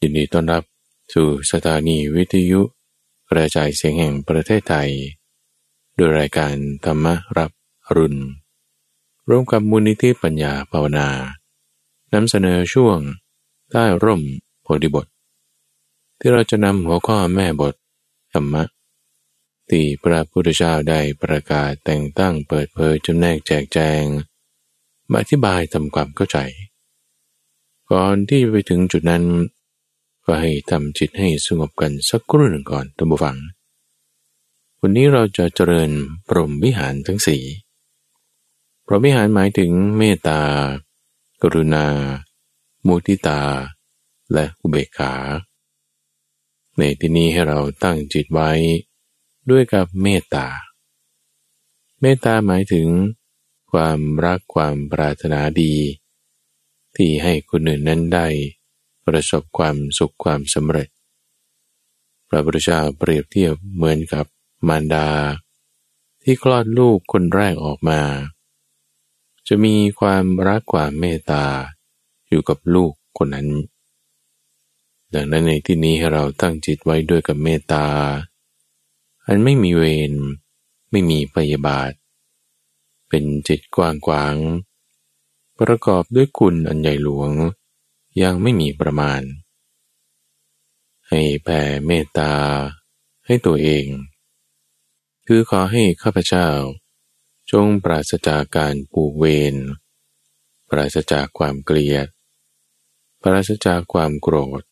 ยินดีต้อนรับสู่สถานีวิทยุกระจายเสียงแห่งประเทศไทย โดยรายการธรรมรับรุณ ร่วมกับมูลนิธิปัญญาภาวนานำเสนอช่วงใต้ร่มโพธิบท ที่เราจะนำหัวข้อแม่บทธรรมะที่พระพุทธเจ้าได้ประกาศแต่งตั้งเปิดเผยจำแนกแจกแจงมาอธิบายทำความเข้าใจ ก่อนที่จะไปถึงจุดนั้น ก็ให้ทำจิตให้สงบกันสักครู่หนึ่งก่อนตัมบูฟัง วันนี้เราจะเจริญปรมวิหารทั้งสี่ปรมวิหารหมายถึงเมตตา กรุณา มุทิตา และอุเบกขา ในที่นี้ให้เราตั้งจิตไว้ด้วยกับเมตตา เมตตาหมายถึง ความรักความปรารถนาดี ที่ให้คนอื่นนั้นได้ ประสบความสุขความสำเร็จ พระพุทธเจ้าเปรียบเทียบเหมือนกับมารดา ที่คลอดลูกคนแรกออกมา จะมีความรักความเมตตาอยู่กับลูกคนนั้น ดังนั้นในที่นี้ให้เราตั้งจิตไว้ด้วยกับเมตตา อันไม่มีเวรไม่มีพยาบาท เป็นจิตกว้างขวาง ประกอบด้วยคุณอันใหญ่หลวง ยังไม่มีประมาณ ให้แผ่เมตตาให้ตัวเอง คือขอให้ข้าพเจ้า จงปราศจากการปูเวรปราศจากความเกลียด ปราศจากความโกรธ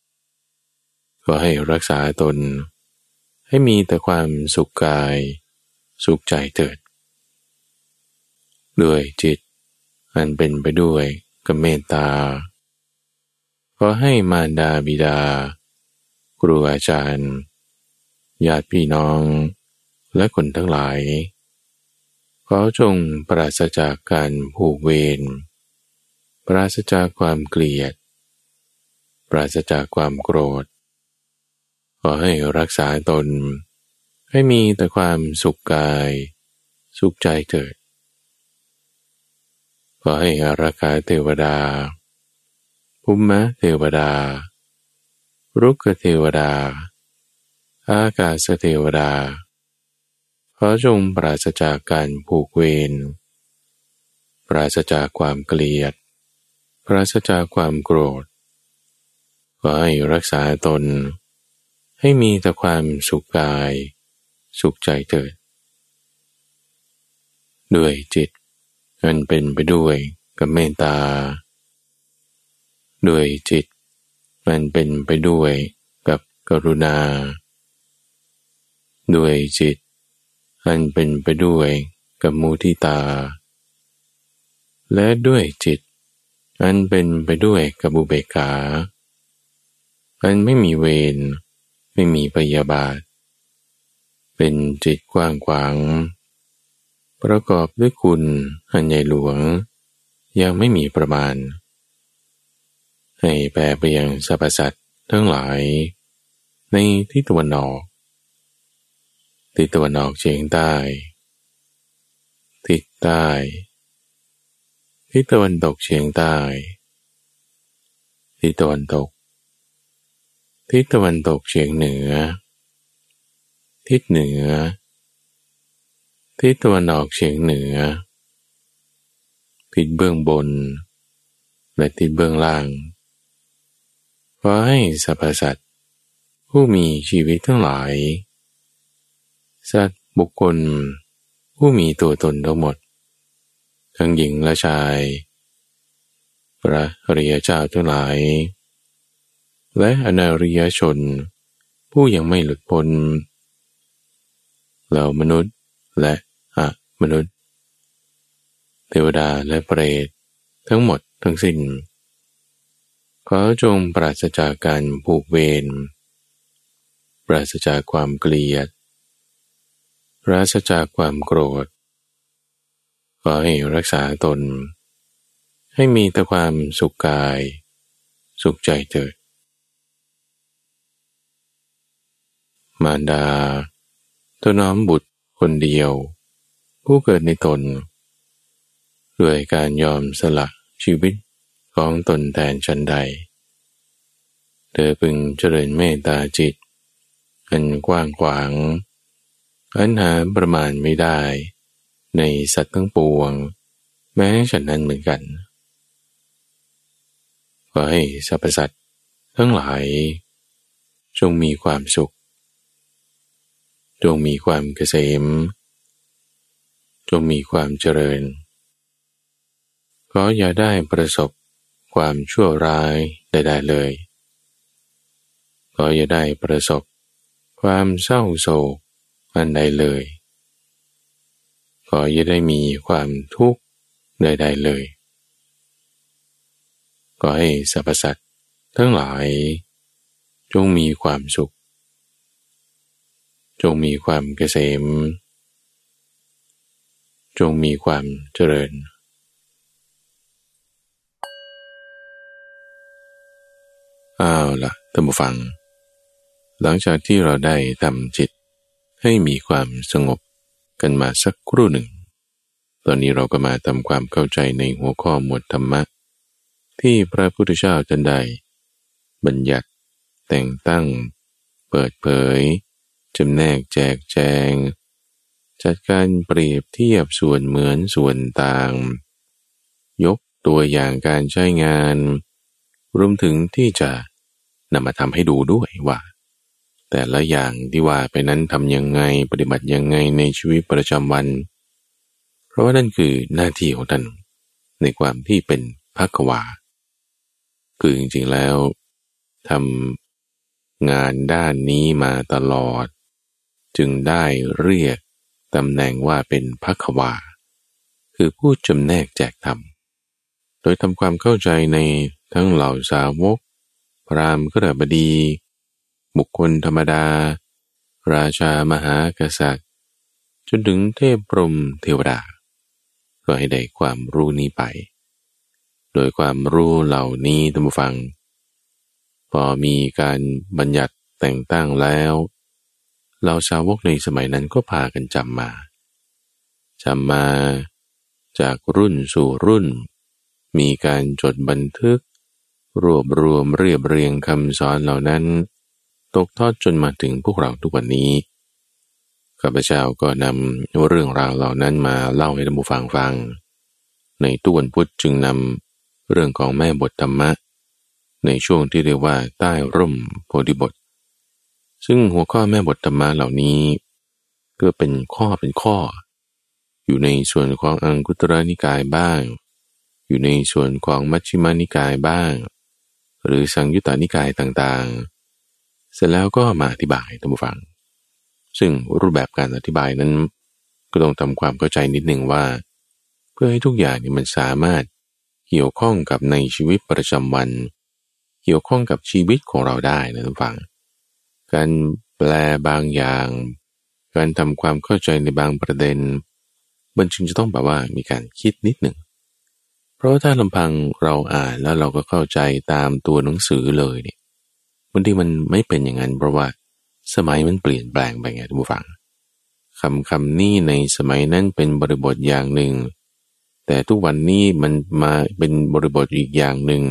ขอให้รักษาตน ให้มีแต่ความสุขกาย สุขใจเถิด ด้วยจิตอันเป็นไปด้วยกับเมตตา ขอให้มารดาบิดา ครูอาจารย์ ญาติพี่น้อง และคนทั้งหลาย ขอจงปราศจากการผูกเวร ปราศจากความเกลียด ปราศจากความโกรธ ขอให้รักษาตน ให้มีแต่ความสุขกาย สุขใจเกิด ขอให้อาราคาเทวดา ภูมิเทวดา รุกเทวดา อากาศเทวดา ขอจงปราศจากการผูกเวร ปราศจากความเกลียด ปราศจากความโกรธ ขอให้รักษาตน ให้มีแต่ความสุขกาย สุขใจเถิด ด้วยจิตอันเป็นไปด้วยกับเมตตา ด้วยจิต มันเป็นไปด้วยกับกรุณา ด้วยจิต อันเป็นไปด้วยกับมุทิตา และด้วยจิต อันเป็นไปด้วยกับบุเบกาอันไม่มีเวรไม่มีปยาบาท เป็นจิตกว้างขวาง ประกอบด้วยคุณอันใหญ่หลวง ยังไม่มีประมาณ ให้แปลไปยังสรรพสัตว์ทั้งหลาย ในทิศตะวันออก ทิศตะวันออกเฉียงใต้ ทิศใต้ ทิศตะวันตกเฉียงใต้ ทิศตะวันตก ทิศตะวันตกเฉียงเหนือ ทิศเหนือ ทิศตะวันออกเฉียงเหนือ ทิศเบื้องบนและทิศเบื้องล่าง อให้สรรพสัตว์ผู้มีชีวิตทั้งหลาย สัตว์บุคคล ผู้มีตัวตนทั้งหมด ทั้งหญิงและชาย พระอริยเจ้าทั้งหลาย และอนาริยชน ผู้ยังไม่หลุดพ้นเหล่ามนุษย์และอะมนุษย์ เทวดาและเปรตทั้งหมดทั้งสิ้น ขอจงปราศจากการผูกเวร ปราศจากความเกลียด ปราศจากความโกรธ ขอให้รักษาตน ให้มีแต่ความสุขกาย สุขใจเถิด มารดาตัวน้อมบุตรคนเดียว ผู้เกิดในตน ด้วยการยอมสละชีวิต ของตนแทนชันใด เธอพึงเจริญเมตตาจิต อันกว้างขวาง อันหาประมาณไม่ได้ ในสัตว์ทั้งปวง แม้ฉันนั้นเหมือนกันขอให้สรรพสัตว์ทั้งหลาย จงมีความสุข จงมีความเกษม จงมีความเจริญขออย่าได้ประสบ ความชั่วร้ายใดๆเลย ก็อย่าได้ประสบความเศร้าโศกอันใดเลย ก็อย่าได้มีความทุกข์ใดๆเลย ก็ให้สรรพสัตว์ทั้งหลาย จงมีความสุข จงมีความเกษม จงมีความเจริญ อ้าวละ่ะท่านผู้ฟัง หลังจากที่เราได้ทำจิตให้มีความสงบกันมาสักครู่หนึ่ง ตอนนี้เราก็มาทำความเข้าใจในหัวข้อหมวดธรรมะ ที่พระพุทธเจ้าท่านได้บัญญัติ แต่งตั้ง เปิดเผยจำแนกแจกแจง จัดการเปรียบเทียบส่วนเหมือนส่วนต่าง ยกตัวอย่างการใช้งาน รวมถึงที่จะนำมาทำให้ดูด้วยว่า แต่ละอย่างที่ว่าไปนั้นทำยังไงปฏิบัติยังไงในชีวิตประจำวัน เพราะว่านั่นคือหน้าที่ของท่านในความที่เป็นภาควาคือจริงๆแล้วทำงานด้านนี้มาตลอด จึงได้เรียกตำแหน่งว่าเป็นภควาคือผู้จำแนกแจกธรรมโดยทำความเข้าใจใน ทั้งเหล่าสาวก พรามกระบดี บุคคลธรรมดา ราชามหากษัตริย์ จนถึงเทพพรมเทวดา ก็ให้ได้ความรู้นี้ไป โดยความรู้เหล่านี้ท่านผู้ฟัง พอมีการบัญญัติแต่งตั้งแล้วเราสาวกในสมัยนั้นก็พากันจำมาจำมาจากรุ่นสู่รุ่น มีการจดบันทึก รวบรวมเรียบเรียงคำสอนเหล่านั้น ตกทอดจนมาถึงพวกเราทุกวันนี้ข้าพเจ้าก็นำเรื่องราวเหล่านั้นมาเล่าให้ท่านผู้ฟังฟัง ในตุวันพุธจึงนำเรื่องของแม่บทธรรมะ ในช่วงที่เรียกว่าใต้ร่มโพธิบท ซึ่งหัวข้อแม่บทธรรมะเหล่านี้ ก็เป็นข้อเป็นข้อ อยู่ในส่วนของอังคุตระนิกายบ้าง อยู่ในส่วนของมัชฌิมานิกายบ้าง หรือสังยุตตานิกายต่างๆ เสร็จแล้วก็มาอธิบายท่านผู้ฟัง ซึ่งรูปแบบการอธิบายนั้น ก็ต้องทำความเข้าใจนิดหนึ่งว่า เพื่อให้ทุกอย่างนี่มันสามารถเกี่ยวข้องกับในชีวิตประจำวัน เกี่ยวข้องกับชีวิตของเราได้นะท่านฟัง การแปลบางอย่าง การทำความเข้าใจในบางประเด็น มันจึงจะต้องแบบว่ามีการคิดนิดหนึ่ง ราะถ้าลำพังเราอ่านแล้วเราก็เข้าใจตามตัวหนังสือเลยเนี่ยบางทีมันไม่เป็นอย่างนั้นเพราะว่าสมัยมันเปลี่ยนแปลงไปไงทุกผู้ฟังคำคำนี้ในสมัยนั้นเป็นบริบทอย่างหนึ่ง แต่ทุกวันนี้มันมาเป็นบริบทอีกอย่างหนึ่ง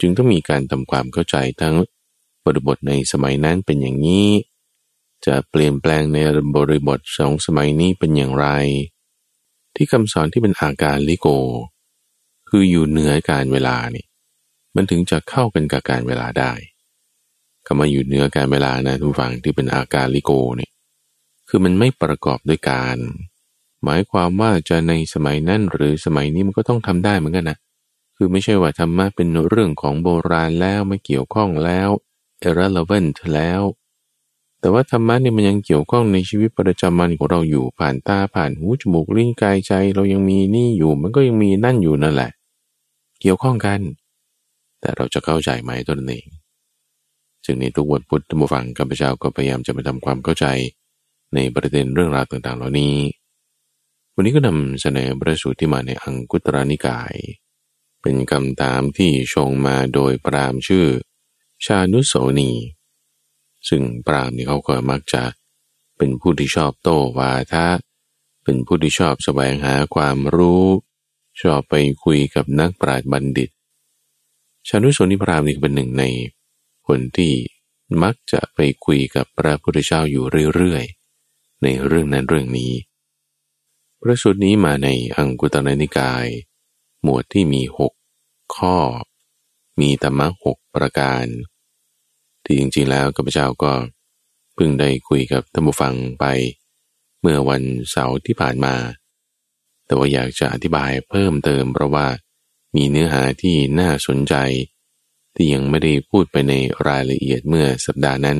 จึงต้องมีการทำความเข้าใจทั้งบริบทในสมัยนั้นเป็นอย่างนี้ จะเปลี่ยนแปลงในบริบทสองสมัยนี้เป็นอย่างไร ที่คำสอนที่เป็นอาการลิโก คืออยู่เหนือการเวลานี่ มันถึงจะเข้ากันกับการเวลาได้คำว่าอยู่เหนือการเวลานะทุกฝั่งที่เป็นอาการลิโกเนี่ยคือมันไม่ประกอบด้วยการ หมายความว่าจะในสมัยนั้นหรือสมัยนี้มันก็ต้องทำได้เหมือนกันนะคือไม่ใช่ว่าธรรมะเป็นเรื่องของโบราณแล้วไม่เกี่ยวข้องแล้ว irrelevant แล้ว แต่ว่าธรรมะนี่มันยังเกี่ยวข้องในชีวิตประจำวันของเราอยู่ผ่านตาผ่านหูจมูกลิ้นกายใจ เรายังมีนี่อยู่ มันก็ยังมีนั่นอยู่นั่นแหละ เกี่ยวข้องกัน แต่เราจะเข้าใจไหมตัวเองจึงในทุกวันพุทธมฟังกัมพเจ้าก็พยายามจะไปทำความเข้าใจในประเด็นเรื่องราวต่างๆ เหล่านี้ วันนี้ก็นำเสนอประสูตรที่มาในอังคุตรนิกาย เป็นคำถามที่ชงมาโดยปรามชื่อ ชานุโสนี ซึ่งปรามนี่เขาก็มักจะเป็นผู้ที่ชอบโต้วาทะ เป็นผู้ที่ชอบแสวงหาความรู้ ชอบไปคุยกับนักปราชญ์บัณฑิต ชานุชนิพรามนี่เป็นหนึ่งในคนที่มักจะไปคุยกับพระพุทธเจ้าอยู่เรื่อยๆ ในเรื่องนั้นเรื่องนี้ พระสูตรนี้มาในอังกุตรนิกาย หมวดที่มีหกข้อ มีธรรมะหกประการ ที่จริงๆแล้วกัปเจ้าก็เพิ่งได้คุยกับท่านผู้ฟังไป เมื่อวันเสาร์ที่ผ่านมา แต่ว่าอยากจะอธิบายเพิ่มเติมเพราะว่ามีเนื้อหาที่น่าสนใจ ที่ยังไม่ได้พูดไปในรายละเอียดเมื่อสัปดาห์นั้น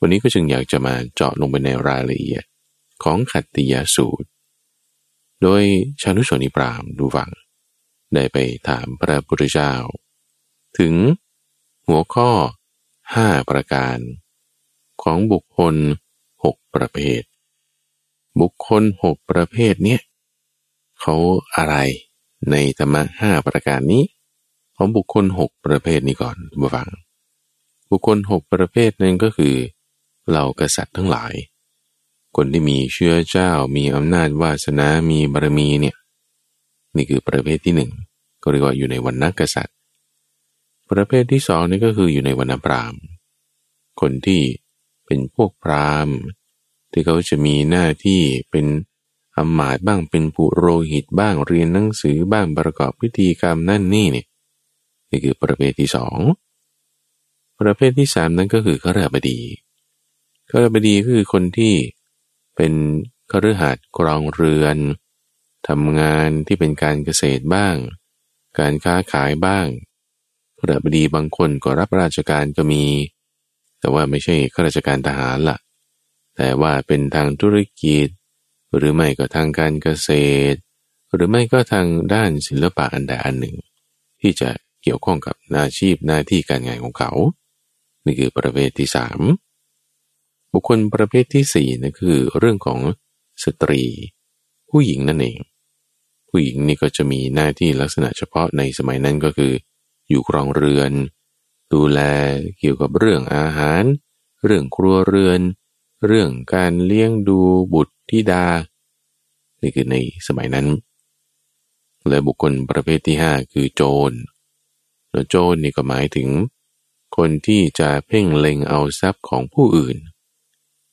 วันนี้ก็จึงอยากจะมาเจาะลงไปในรายละเอียดของขัตติยสูตร โดยชานุชนิปรามดูฟัง ได้ไปถามพระพุทธเจ้า ถึงหัวข้อห้าประการ ของบุคคลหกประเภท บุคคลหกประเภทเนี้ย เขาอะไรในธรรมะห้าประการนี้ ของบุคคลหกประเภทนี้ก่อนมาฟัง บุคคลหกประเภทนั้นก็คือเหล่ากษัตริย์ทั้งหลาย คนที่มีเชื้อเจ้ามีอำนาจวาสนา มีบารมีเนี่ยนี่คือประเภทที่หนึ่งก็เรียกว่าอยู่ในวันนักษัตริย์ ประเภทที่สองนี่ก็คืออยู่ในวรรณพราหมณ์คนที่เป็นพวกพราหมณ์ที่เขาจะมีหน้าที่เป็น อำมาตย์บ้างเป็นปุโรหิตบ้างเรียนหนังสือบ้างประกอบพิธีกรรมนั่นนี่เนี่ยนี่คือประเภทที่สองประเภทที่สามนั้นก็คือขราบดีขราบดีก็คือคนที่เป็นคฤหัสถ์กรองเรือนทำงานที่เป็นการเกษตรบ้าง การค้าขายบ้างขราบดีบางคนก็รับราชการก็มี แต่ว่าไม่ใช่ข้าราชการทหารละ่ะ แต่ว่าเป็นทางธุรกิจ หรือไม่ก็ทางการเกษตร หรือไม่ก็ทางด้านศิลปะอันใดอันหนึ่ง ที่จะเกี่ยวข้องกับอาชีพหน้าที่การงานของเขา นี่คือประเภทที่สามบุคคลประเภทที่สี่นั่นคือเรื่องของสตรี ผู้หญิงนั่นเอง ผู้หญิงนี่ก็จะมีหน้าที่ลักษณะเฉพาะในสมัยนั้นก็คือ อยู่ครองเรือน ดูแลเกี่ยวกับเรื่องอาหาร เรื่องครัวเรือน เรื่องการเลี้ยงดูบุตร ธิดา นี่คือในสมัยนั้น และบุคคลประเภทที่ห้าคือโจรแล้วโจรนี่ก็หมายถึง คนที่จะเพ่งเล็งเอาทรัพย์ของผู้อื่น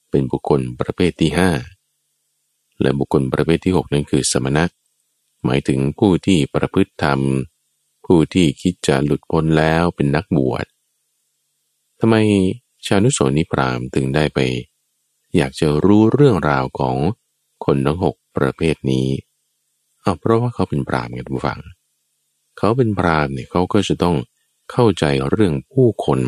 เป็นบุคคลประเภทที่ห้าและบุคคลประเภทที่หกนั้นคือสมณะหมายถึงผู้ที่ประพฤติธรรม ผู้ที่คิดจะหลุดพ้นแล้วเป็นนักบวชทำไมชานุโสนิพรามถึงได้ไป อยากจะรู้เรื่องราวของคนทั้งหกประเภทนี้เอาเพราะว่าเขาเป็นพรามไงทุกฝัง เขาเป็นพรามเนี่ยเขาก็จะต้องเข้าใจเรื่องผู้คน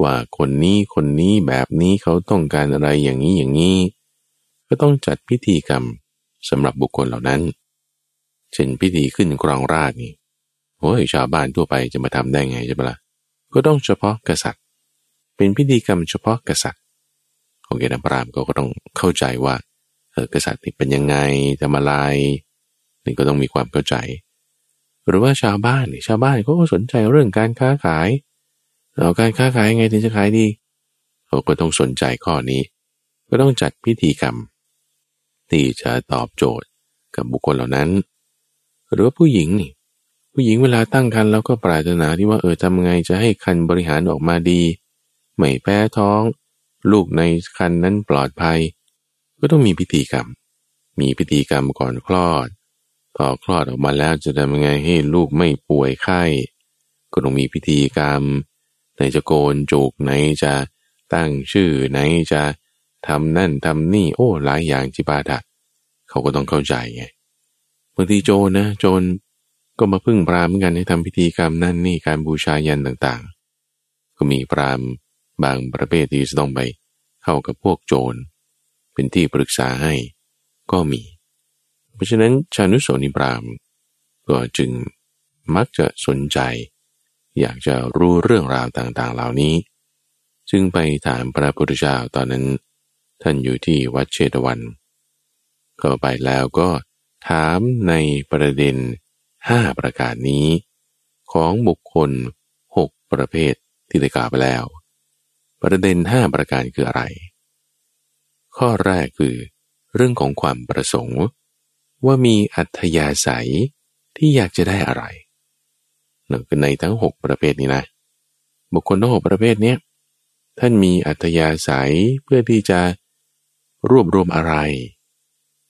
ว่าคนนี้คนนี้แบบนี้เขาต้องการอะไรอย่างนี้อย่างนี้ ก็ต้องจัดพิธีกรรมสำหรับบุคคลเหล่านั้น เช่นพิธีขึ้นกรองราชนี่โอ้ยชาวบ้านทั่วไปจะมาทำได้ไงใช่ปะละ่ะก็ต้องเฉพาะกษัตริย์ เป็นพิธีกรรมเฉพาะกษัตริย์ ของเกณฑ์พรามก็ต้องเข้าใจว่าเออกษัตริย์นี่เป็นยังไงทำอะไรนี่ก็ต้องมีความเข้าใจ หรือว่าชาวบ้านชาวบ้านเขาก็สนใจเรื่องการค้าขายเอาการค้าขายยังไงถึงจะขายดีเขาก็ต้องสนใจข้อนี้ ก็ต้องจัดพิธีกรรม ที่จะตอบโจทย์กับบุคคลเหล่านั้น หรือว่าผู้หญิงนี่ผู้หญิงเวลาตั้งครรภ์แล้วก็ปรารถนาที่ว่าเออทำไงจะให้คันบริหารออกมาดี ไม่แพ้ท้อง ลูกในคันนั้นปลอดภัย ก็ต้องมีพิธีกรรม มีพิธีกรรมก่อนคลอดพอคลอดออกมาแล้วจะทำยังไงให้ลูกไม่ป่วยไข้ ก็ต้องมีพิธีกรรม ไหนจะโกนจูกไหนจะตั้งชื่อไหนจะทำนั่นทำนี่โอ้หลายอย่างจิบาดะเขาก็ต้องเข้าใจไงบางทีโจรนะโจรก็มาพึ่งพรามเหมือนกันให้ทำพิธีกรรมนั่นนี่การบูชายันต่างๆ ก็มีพราม บางประเภทที่จะต้องไปเข้ากับพวกโจร เป็นที่ปรึกษาให้ก็มี เพราะฉะนั้นชานุโสนิบรามก็จึงมักจะสนใจ อยากจะรู้เรื่องราวต่างๆ เหล่านี้ จึงไปถามพระพุทธเจ้าตอนนั้น ท่านอยู่ที่วัดเชตวัน เข้าไปแล้วก็ถามในประเด็นห้าประการนี้ ของบุคคลหกประเภทที่ได้กล่าวไปแล้ว ประเด็นห้าประการคืออะไร ข้อแรกคือเรื่องของความประสงค์ ว่ามีอัธยาศัยที่อยากจะได้อะไรนั่นคือในทั้งหกประเภทนี้นะ บุคคลทั้งหกประเภทนี้ท่านมีอัธยาศัยเพื่อที่จะรวบรวมอะไร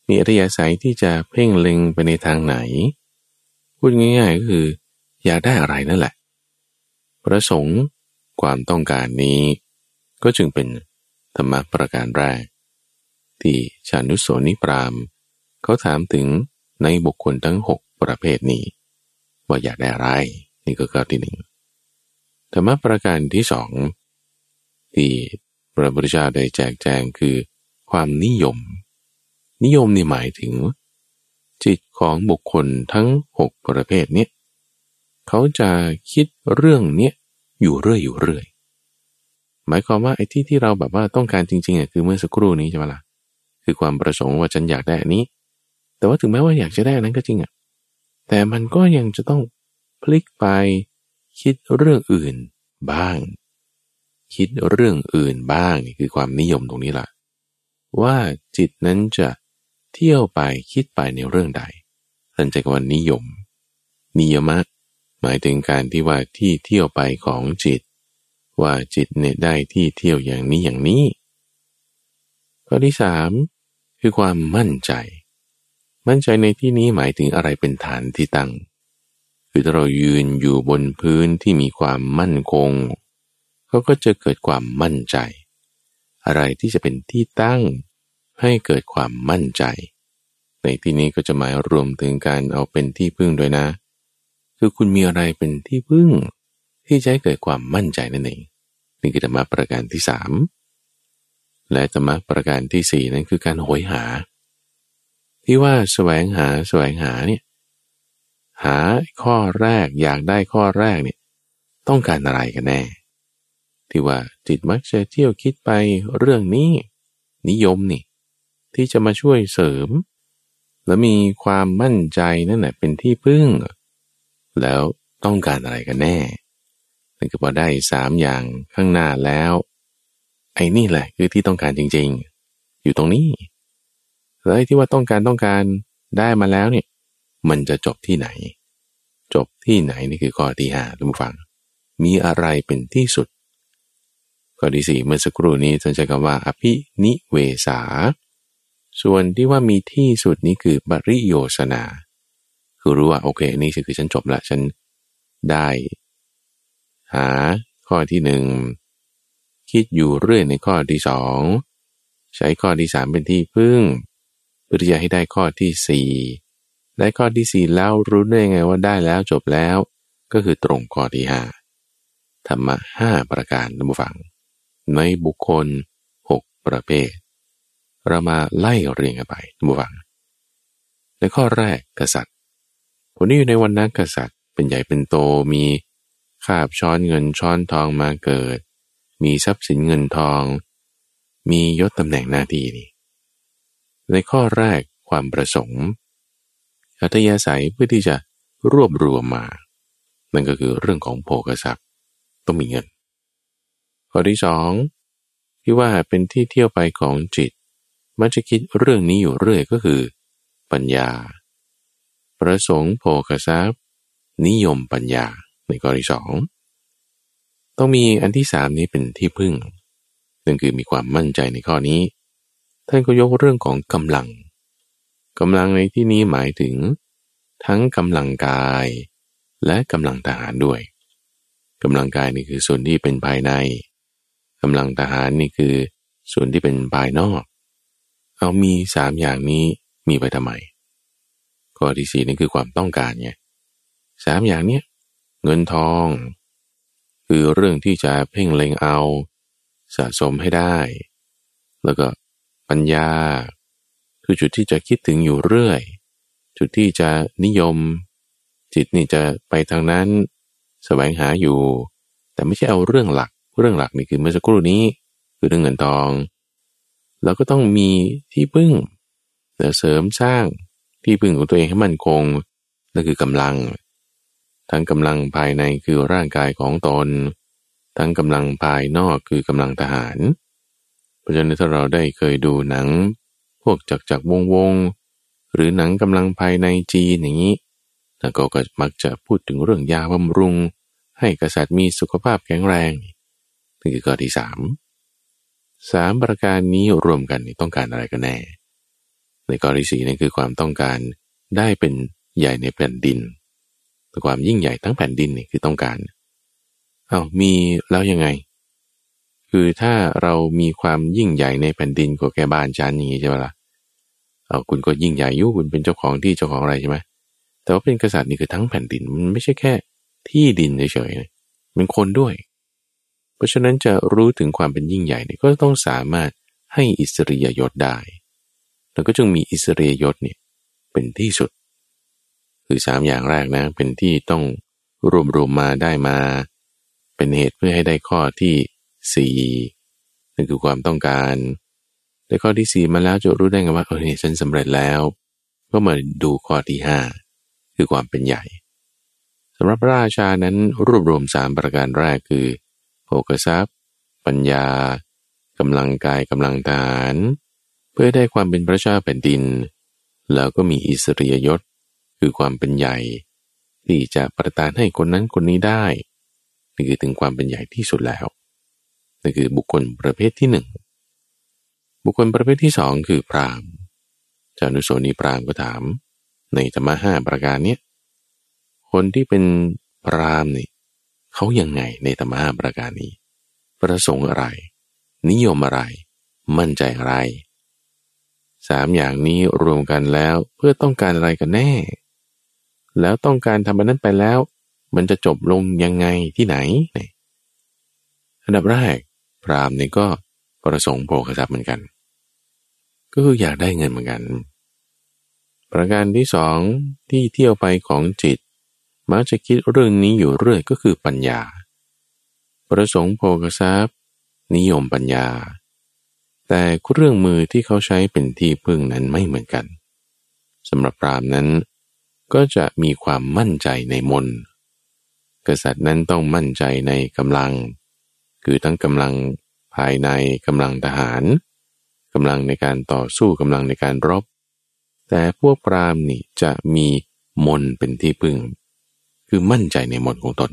มีอัธยาศัยที่จะเพ่งเล็งไปในทางไหน พูดง่ายๆก็คือ อยากได้อะไรนั่นแหละ ประสงค์ความต้องการนี้ ก็จึงเป็นธรรมะประการแรก ที่ชานุโสนิปรามเขาถามถึงในบุคคลทั้งหกประเภทนี้ ว่าอยากได้อะไร นี่ก็ข้อที่หนึ่งธรรมะประการที่สองที่พระพุทธเจ้าได้แจกแจงคือ ความนิยม นิยมนี่หมายถึง จิตของบุคคลทั้งหกประเภทนี้เขาจะคิดเรื่องนี้อยู่เรื่อยอยู่เรื่อย หมายความว่าไอ้ที่ที่เราแบบว่าต้องการจริงๆอะคือเมื่อสักครู่นี้ใช่ไหมละ่ะคือความประสงค์ว่าฉันอยากได้อันนี้ แต่ว่าถึงแม้ว่าอยากจะได้นั้นก็จริงอะแต่มันก็ยังจะต้องพลิกไปคิดเรื่องอื่นบ้าง คิดเรื่องอื่นบ้างนี่คือความนิยมตรงนี้ล่ะ ว่าจิตนั้นจะเที่ยวไปคิดไปในเรื่องใดท่านจกว่านิยม นิยมะหมายถึงการที่ว่าที่เที่ยวไปของจิต ว่าจิตเนี่ยได้ที่เที่ยวอย่างนี้อย่างนี้ ข้อที่สามคือความมั่นใจ มั่นใจในที่นี้หมายถึงอะไรเป็นฐานที่ตั้ง คือถ้าเรายืนอยู่บนพื้นที่มีความมั่นคงเขาก็จะเกิดความมั่นใจ อะไรที่จะเป็นที่ตั้ง ให้เกิดความมั่นใจ ในที่นี้ก็จะหมายรวมถึงการเอาเป็นที่พึ่งด้วยนะ คือคุณมีอะไรเป็นที่พึ่ง ที่จะให้เกิดความมั่นใจนั่นเองนี่คือธรรมะประการที่สามและธรรมะประการที่สี่นั้นคือการโหยหา ที่ว่าแสวงหาแสวงหาเนี่ยหาข้อแรกอยากได้ข้อแรกเนี่ยต้องการอะไรกันแน่ ที่ว่าจิตมักจะเที่ยวคิดไปเรื่องนี้ นิยมนี่ ที่จะมาช่วยเสริม และมีความมั่นใจนั่นแหละเป็นที่พึ่ง แล้วต้องการอะไรกันแน่ นั่นคือพอได้สามอย่างข้างหน้าแล้ว ไอ้นี่แหละคือที่ต้องการจริงๆ อยู่ตรงนี้แล้วที่ว่าต้องการต้องการได้มาแล้วเนี่ย มันจะจบที่ไหน จบที่ไหนนี่คือข้อที่ห้าทุกฝัง มีอะไรเป็นที่สุดข้อที่สี่เมื่อสักครู่นี้ท่านใช้คำว่า อภินิเวสา ส่วนที่ว่ามีที่สุดนี้คือบริโยสนา คือรู้ว่าโอเค นี่คือฉันจบละฉันได้ หาข้อที่หนึ่งคิดอยู่เรื่อยในข้อที่สองใช้ข้อที่สามเป็นที่พึ่งเพื่อที่จะให้ได้ข้อที่สี่ได้ข้อที่สี่แล้วรู้ได้ไงว่าได้แล้วจบแล้ว ก็คือตรงข้อที่ห้าธรรมะห้าประการนับฟัง ในบุคคลหกประเภท เรามาไล่เรียงกันไปนับุฟัง ในข้อแรกกษัตริย์คนที่อยู่ในวันนั้นกษัตริย์เป็นใหญ่เป็นโตมี ขาบช้อนเงินช้อนทองมาเกิด มีทรัพย์สินเงินทอง มียศตำแหน่งหน้าที่นี่ ในข้อแรกความประสงค์ อัตยาศัยเพื่อที่จะรวบรวมมา นั่นก็คือเรื่องของโภกทรัพย์ต้องมีเงิน ข้อที่สองที่ว่าเป็นที่เที่ยวไปของจิต มันจะคิดเรื่องนี้อยู่เรื่อยก็คือ ปัญญา ประสงค์โภคทรัพย์ นิยมปัญญา ในข้อที่สองต้องมีอันที่สามนี้เป็นที่พึ่งนั่นคือมีความมั่นใจในข้อนี้ ท่านก็ยกเรื่องของกำลังกำลังในที่นี้หมายถึง ทั้งกำลังกาย และกำลังทหารด้วยกำลังกายนี่คือส่วนที่เป็นภายในกำลังทหารนี่คือส่วนที่เป็นภายนอก เอามีสามอย่างนี้มีไปทำไมข้อที่สี่นี่คือความต้องการไงสามอย่างเนี้ย เงินทอง คือเรื่องที่จะเพ่งเล็งเอา สะสมให้ได้ แล้วก็ปัญญา คือจุดที่จะคิดถึงอยู่เรื่อย จุดที่จะนิยม จิตนี่จะไปทางนั้นสแสวงหาอยู่ แต่ไม่ใช่เอาเรื่องหลัก เรื่องหลักนี่คือเมื่อสักครู่นี้ คือเรื่องเงินทองเราก็ต้องมีที่พึ่งเสริมสร้างที่พึ่งของตัวเองให้มั่นคงนั่นคือกำลัง ทั้งกำลังภายในคือร่างกายของตน ทั้งกำลังภายนอกคือกำลังทหาร เพราะฉะนั้นถ้าเราได้เคยดูหนัง พวกจักจักวงวงหรือหนังกำลังภายในจีนอย่างนี้แล้วก็มักจะพูดถึงเรื่องยาบำรุง ให้กษัตริย์มีสุขภาพแข็งแรงนี่คือข้อที่สามสามประการนี้รวมกันต้องการอะไรกันแน่ ในข้อที่สี่นั่นคือความต้องการได้เป็นใหญ่ในแผ่นดิน แต่ความยิ่งใหญ่ทั้งแผ่นดินนี่คือต้องการเอา้ามีแล้วยังไง คือถ้าเรามีความยิ่งใหญ่ในแผ่นดินกว่าแกบ้านจานนี้ใช่ไหมละ่ะเอาคุณก็ยิ่งใหญ่ยุคุณเป็นเจ้าของที่เจ้าของอะไรใช่ไหมแต่ว่าเป็นกษัตริย์นี่คือทั้งแผ่นดินมันไม่ใช่แค่ ที่ดินเฉยๆเป็นคนด้วย เพราะฉะนั้นจะรู้ถึงความเป็นยิ่งใหญ่เนี่ยก็ต้องสามารถให้อิสริยยศได้แล้วก็จึงมีอิสริยยศเนี่ยเป็นที่สุด คือสามอย่างแรกนะ เป็นที่ต้องรวมรวมมาได้มา เป็นเหตุเพื่อให้ได้ข้อที่สี่นั่นคือความต้องการแต่ข้อที่สี่มาแล้วจะรู้ได้ไงว่าเออเนี่ยฉันสำเร็จแล้ว ก็มาดูข้อที่ห้าคือความเป็นใหญ่สำหรับพระราชานั้นรวบรวมสามประการแรกคือโภกทรัพย์ ปัญญากำลังกายกำลังทาน เพื่อได้ความเป็นพระเจ้าแผ่นดิน แล้วก็มีอิสริยยศ คือความเป็นใหญ่ ที่จะประทานให้คนนั้นคนนี้ได้นี่คือถึงความเป็นใหญ่ที่สุดแล้วนี่คือบุคคลประเภทที่หนึ่งบุคคลประเภทที่สองคือพรามจานุโสนีพรามก็ถาม ในธรรมะห้าประการเนี้ยคนที่เป็นพรามนี่เขายังไงในธรรมะห้าประการนี้ ประสงค์อะไร นิยมอะไร มั่นใจอะไรสามอย่างนี้รวมกันแล้วเพื่อต้องการอะไรกันแน่ แล้วต้องการทำมันนั้นไปแล้ว มันจะจบลงยังไงที่ไหนอันดับแรก พรามนี่ก็ประสงค์โภคทรัพย์เหมือนกัน ก็คืออยากได้เงินเหมือนกัน ประการที่สองที่เที่ยวไปของจิต มักจะคิดเรื่องนี้อยู่เรื่อยก็คือปัญญา ประสงค์โภกทรัพย์ นิยมปัญญา แต่เครื่องมือที่เขาใช้เป็นที่พึ่งนั้นไม่เหมือนกันสำหรับปรามนั้น ก็จะมีความมั่นใจในมน กษัตริย์นั้นต้องมั่นใจในกำลัง คือทั้งกำลังภายในกำลังทหารกำลังในการต่อสู้กำลังในการรบ แต่พวกปรามนี่จะมีมนเป็นที่พึ่ง คือมั่นใจในมนของตน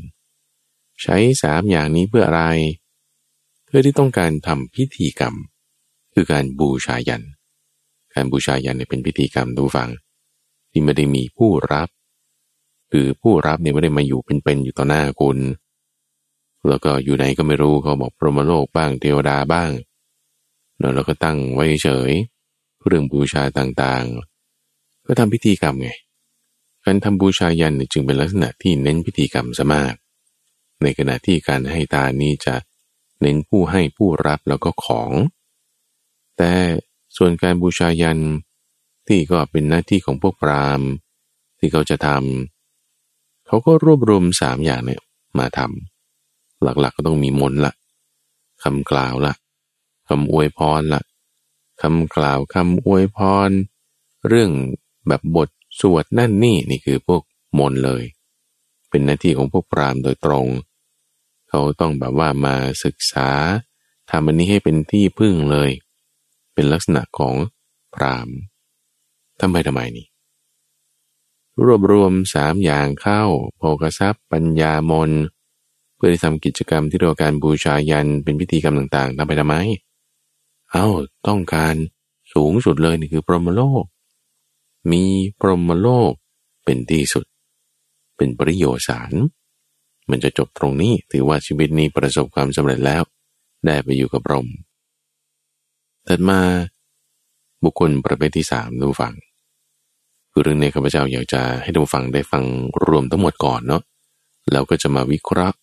ใช้สามอย่างนี้เพื่ออะไร เพื่อที่ต้องการทำพิธีกรรม คือการบูชายัน การบูชายันเนี่ยเป็นพิธีกรรมดูฟัง ที่ไม่ได้มีผู้รับ คือผู้รับเนี่ยไม่ได้มาอยู่เป็นๆอยู่ต่อหน้าคุณ แล้วก็อยู่ไหนก็ไม่รู้เขาบอกพรหมโลกบ้างเทวดาบ้างเราก็ตั้งไว้เฉยเรื่องบูชาต่างๆ ก็ทำพิธีกรรมไงการทำบูชายันจึงเป็นลักษณะที่เน้นพิธีกรรมซะมาก ในขณะที่การให้ทานนี้จะเน้นผู้ให้ผู้รับแล้วก็ของ แต่ส่วนการบูชายัน ที่ก็เป็นหน้าที่ของพวกพราหมณ์ที่เขาจะทำเขาก็รวบรวมสามอย่างเนี่ยมาทำหลักๆกก็ต้องมีมนละคำกล่าวละคำอวยพรละคำกล่าวคำอวยพร เรื่องแบบบทสวดนั่นนี่นี่คือพวกมนเลย เป็นหน้าที่ของพวกพราหมณ์โดยตรง เขาต้องแบบว่ามาศึกษาทำอันนี้ให้เป็นที่พึ่งเลย เป็นลักษณะของพราหมณ์ ทำไมทำไมนี่ รวบรวมสามอย่างเข้าโภกทรัพย์ ปัญญามน เพื่อที่ทำกิจกรรมที่เรียกว่าการบูชายันเป็นพิธีกรรมต่างๆทำไปทำไม เอา้าต้องการสูงสุดเลยนี่คือพรหมโลก มีพรหมโลกเป็นที่สุด เป็นปริโยสาร มันจะจบตรงนี้ถือว่าชีวิตนี้ประสบความสำเร็จแล้ว ได้ไปอยู่กับพรหมถัดมาบุคคลประเภทที่สามดูฟัง คือเรื่องในข้าพเจ้าอยากจะให้ดูฟังได้ฟังรวมทั้งหมดก่อนเนาะแล้วก็จะมาวิเคราะห์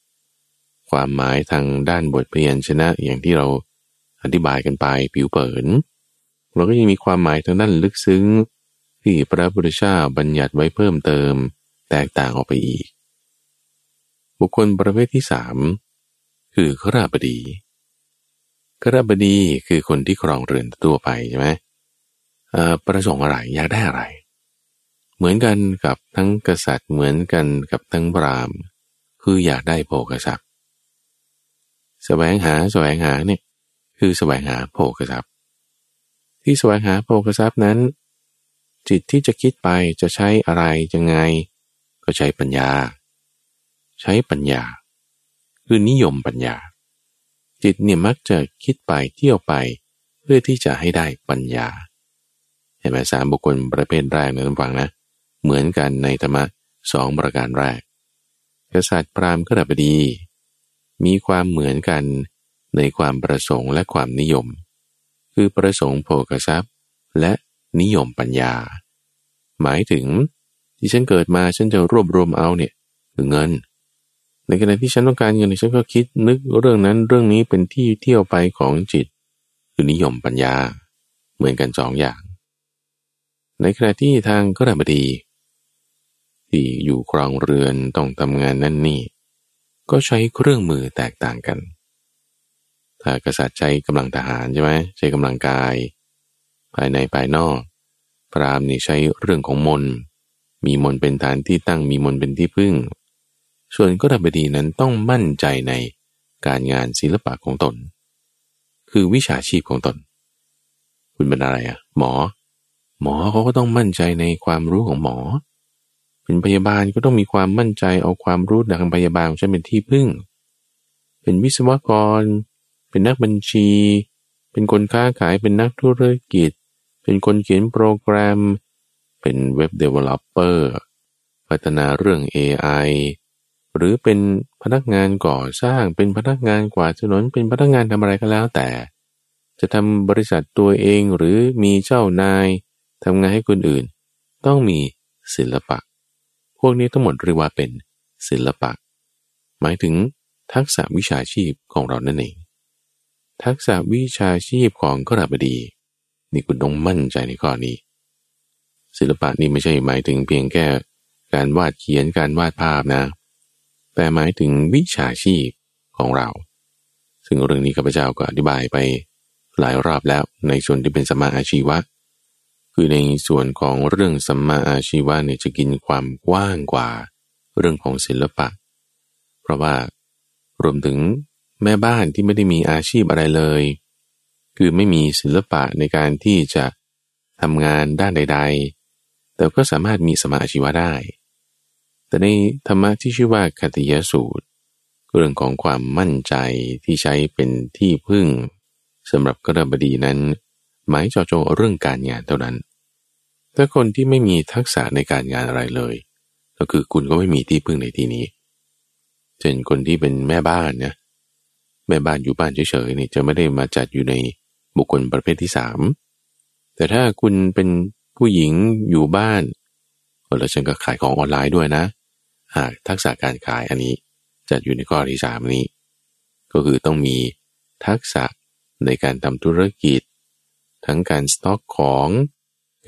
ความหมายทางด้านบทเพียนชนะอย่างที่เราอธิบายกันไปผิวเผินเราก็ยังมีความหมายทางด้านลึกซึ้ง ที่พระพุทธเจ้าบัญญัติไว้เพิ่มเติม แตกต่างออกไปอีก บุคคลประเภทที่สามคือขราบดีขราบดีคือคนที่ครองเรือนตัวไปใช่ไหมประสงค์อะไรอยากได้อะไร เหมือนกันกับทั้งกษัตริย์เหมือนกันกับทั้งพราหมณ์ คืออยากได้โภกทรัพย์แสวงหาแสวงหาเนี่ยคือแสวงหาโภคทรัพย์ ที่แสวงหาโภคทรัพย์นั้น จิตที่จะคิดไปจะใช้อะไรยังไง ก็ใช้ปัญญา ใช้ปัญญา คือนิยมปัญญา จิตเนี่ยมักจะคิดไปเที่ยวไป เพื่อที่จะให้ได้ปัญญาเห็นไหมสามบุคคลประเภทแรกในลำฟังนะ เหมือนกันในธรรมะสองประการแรก กษัตริย์พราหมณ์ขรบดี มีความเหมือนกันในความประสงค์และความนิยม คือประสงค์โภกทรัพย์ และนิยมปัญญา หมายถึงที่ฉันเกิดมาฉันจะรวบรวมเอาเนี่ยคือเงิน ในขณะที่ฉันต้องการเงินฉันก็คิดนึกเรื่องนั้นเรื่องนี้เป็นที่เที่ยวไปของจิต คือนิยมปัญญา เหมือนกันสองอย่าง ในขณะที่ทางก็ระบดี ที่อยู่ครองเรือนต้องทำงานนั่นนี่ ก็ใช้เครื่องมือแตกต่างกัน ถ้ากษัตริย์ใช้กำลังทหารใช่ไหมใช้กำลังกาย ภายในภายนอก พรามนี่ใช้เรื่องของมน มีมนเป็นฐานที่ตั้งมีมนเป็นที่พึ่ง ส่วนก็ดับดีนั้นต้องมั่นใจในการงานศิลปะของตน คือวิชาชีพของตน คุณเป็นอะไรอะหมอ หมอเขาก็ต้องมั่นใจในความรู้ของหมอ เป็นพยาบาลก็ต้องมีความมั่นใจเอาความรู้ทางพยาบาลของฉันเป็นที่พึ่ง เป็นวิศวกร เป็นนักบัญชี เป็นคนค้าขาย เป็นนักธุรกิจ เป็นคนเขียนโปรแกรม เป็น web developer พัฒนาเรื่อง AI หรือเป็นพนักงานก่อสร้าง เป็นพนักงานกวาดถนน เป็นพนักงานทำอะไรก็แล้วแต่ จะทำบริษัทตัวเองหรือมีเจ้านายทำงานให้คนอื่น ต้องมีศิลปะ พวกนี้ทั้งหมดเรียกว่าเป็นศิลปะ หมายถึงทักษะวิชาชีพของเรานั่นเอง ทักษะวิชาชีพของขราบดี นี่คุณต้องมั่นใจในข้อนี้ ศิลปะนี่ไม่ใช่หมายถึงเพียงแค่การวาดเขียนการวาดภาพนะ แต่หมายถึงวิชาชีพของเรา ซึ่งเรื่องนี้ข้าพเจ้าก็อธิบายไปหลายรอบแล้วในส่วนที่เป็นสมาอาชีวะ คือในส่วนของเรื่องสัมมาอาชีวะเนี่ยจะกินความกว้างกว่าเรื่องของศิลปะ เพราะว่ารวมถึงแม่บ้านที่ไม่ได้มีอาชีพอะไรเลย คือไม่มีศิลปะในการที่จะทำงานด้านใด ๆ แต่ก็สามารถมีสมาอาชีวะได้ แต่ในธรรมะที่ชื่อว่าคติยสูตร เรื่องของความมั่นใจที่ใช้เป็นที่พึ่งสำหรับกระบดีนั้น หมายเจาะจงเรื่องการงานเท่านั้น ถ้าคนที่ไม่มีทักษะในการงานอะไรเลย ก็คือคุณก็ไม่มีที่พึ่งในที่นี้ เช่นคนที่เป็นแม่บ้านนะแม่บ้านอยู่บ้านเฉยๆนี่จะไม่ได้มาจัดอยู่ในบุคคลประเภทที่สามแต่ถ้าคุณเป็นผู้หญิงอยู่บ้านแล้วฉันก็ขายของออนไลน์ด้วยนะ หากทักษะการขายอันนี้จัดอยู่ในข้อที่สามนี้ ก็คือต้องมีทักษะในการทำธุรกิจ ทั้งการสต็อกของ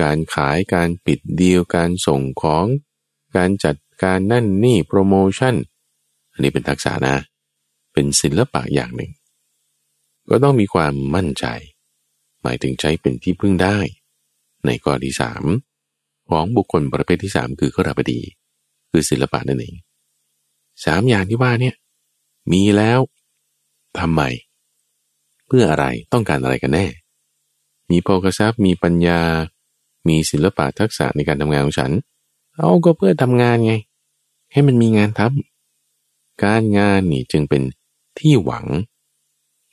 การขายการปิดดีลการส่งของ การจัดการนั่นนี่โปรโมชั่น อันนี้เป็นทักษะนะ เป็นศิลปะอย่างหนึ่ง ก็ต้องมีความมั่นใจ หมายถึงใช้เป็นที่พึ่งได้ ในข้อที่สามของบุคคลประเภทที่สามคือขราบดี คือศิลปะนั่นเองสามอย่างที่ว่าเนี่ยมีแล้วทำไม เพื่ออะไรต้องการอะไรกันแน่ มีโภคทรัพย์มีปัญญา มีศิลปะทักษะในการทำงานของฉัน เอาก็เพื่อทำงานไง ให้มันมีงานทำการงานนี่จึงเป็นที่หวัง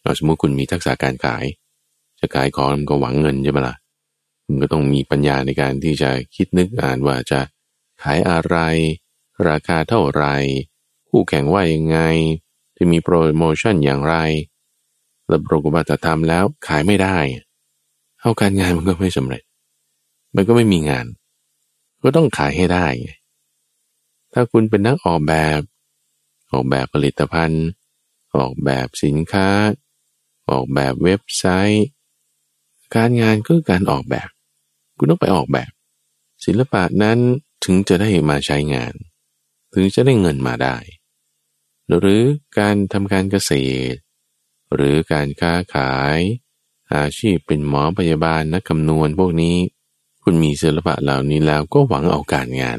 เราสมมติคุณมีทักษะการขาย จะขายของมันก็หวังเงินใช่ไหมละ่ะมันก็ต้องมีปัญญาในการที่จะคิดนึกอ่านว่าจะขายอะไร ราคาเท่าไรคู่แข่งว่ายังไง จะมีโปรโมชั่นอย่างไร แล้วปรากฏว่าแต่ทำแล้วขายไม่ได้ เอาการงานมันก็ไม่สำเร็จ มันก็ไม่มีงาน ก็ต้องขายให้ได้ ถ้าคุณเป็นนักออกแบบ ออกแบบผลิตภัณฑ์ ออกแบบสินค้า ออกแบบเว็บไซต์ การงานก็การออกแบบ คุณต้องไปออกแบบ ศิลปะนั้นถึงจะได้มาใช้งาน ถึงจะได้เงินมาได้ หรือการทำการเกษตร หรือการค้าขาย อาชีพเป็นหมอพยาบาลนักคำนวณพวกนี้ คุณมีศิลปะเหล่านี้แล้วก็หวังเอาการงาน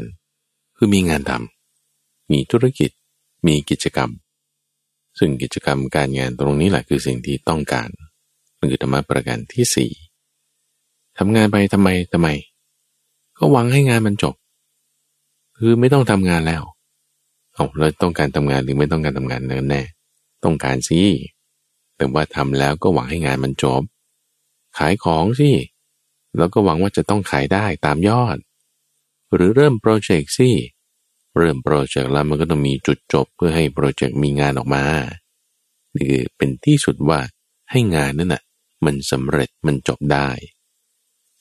คือมีงานทำมีธุรกิจ มีกิจกรรม ซึ่งกิจกรรมการงานตรงนี้แหละคือสิ่งที่ต้องการมันคือธรรมะประการที่สี่ทำงานไปทำไมทำไม ก็หวังให้งานมันจบ คือไม่ต้องทำงานแล้วเอาเราต้องการทำงานหรือไม่ต้องการทำงานนั่นแน่ต้องการสิแต่ว่าทำแล้วก็หวังให้งานมันจบ ขายของสิแล้วก็หวังว่าจะต้องขายได้ตามยอด หรือเริ่มโปรเจกต์สิเริ่มโปรเจกต์แล้วมันก็ต้องมีจุดจบเพื่อให้โปรเจกต์มีงานออกมานี่คือเป็นที่สุดว่าให้งานนั้นน่ะมันสำเร็จมันจบได้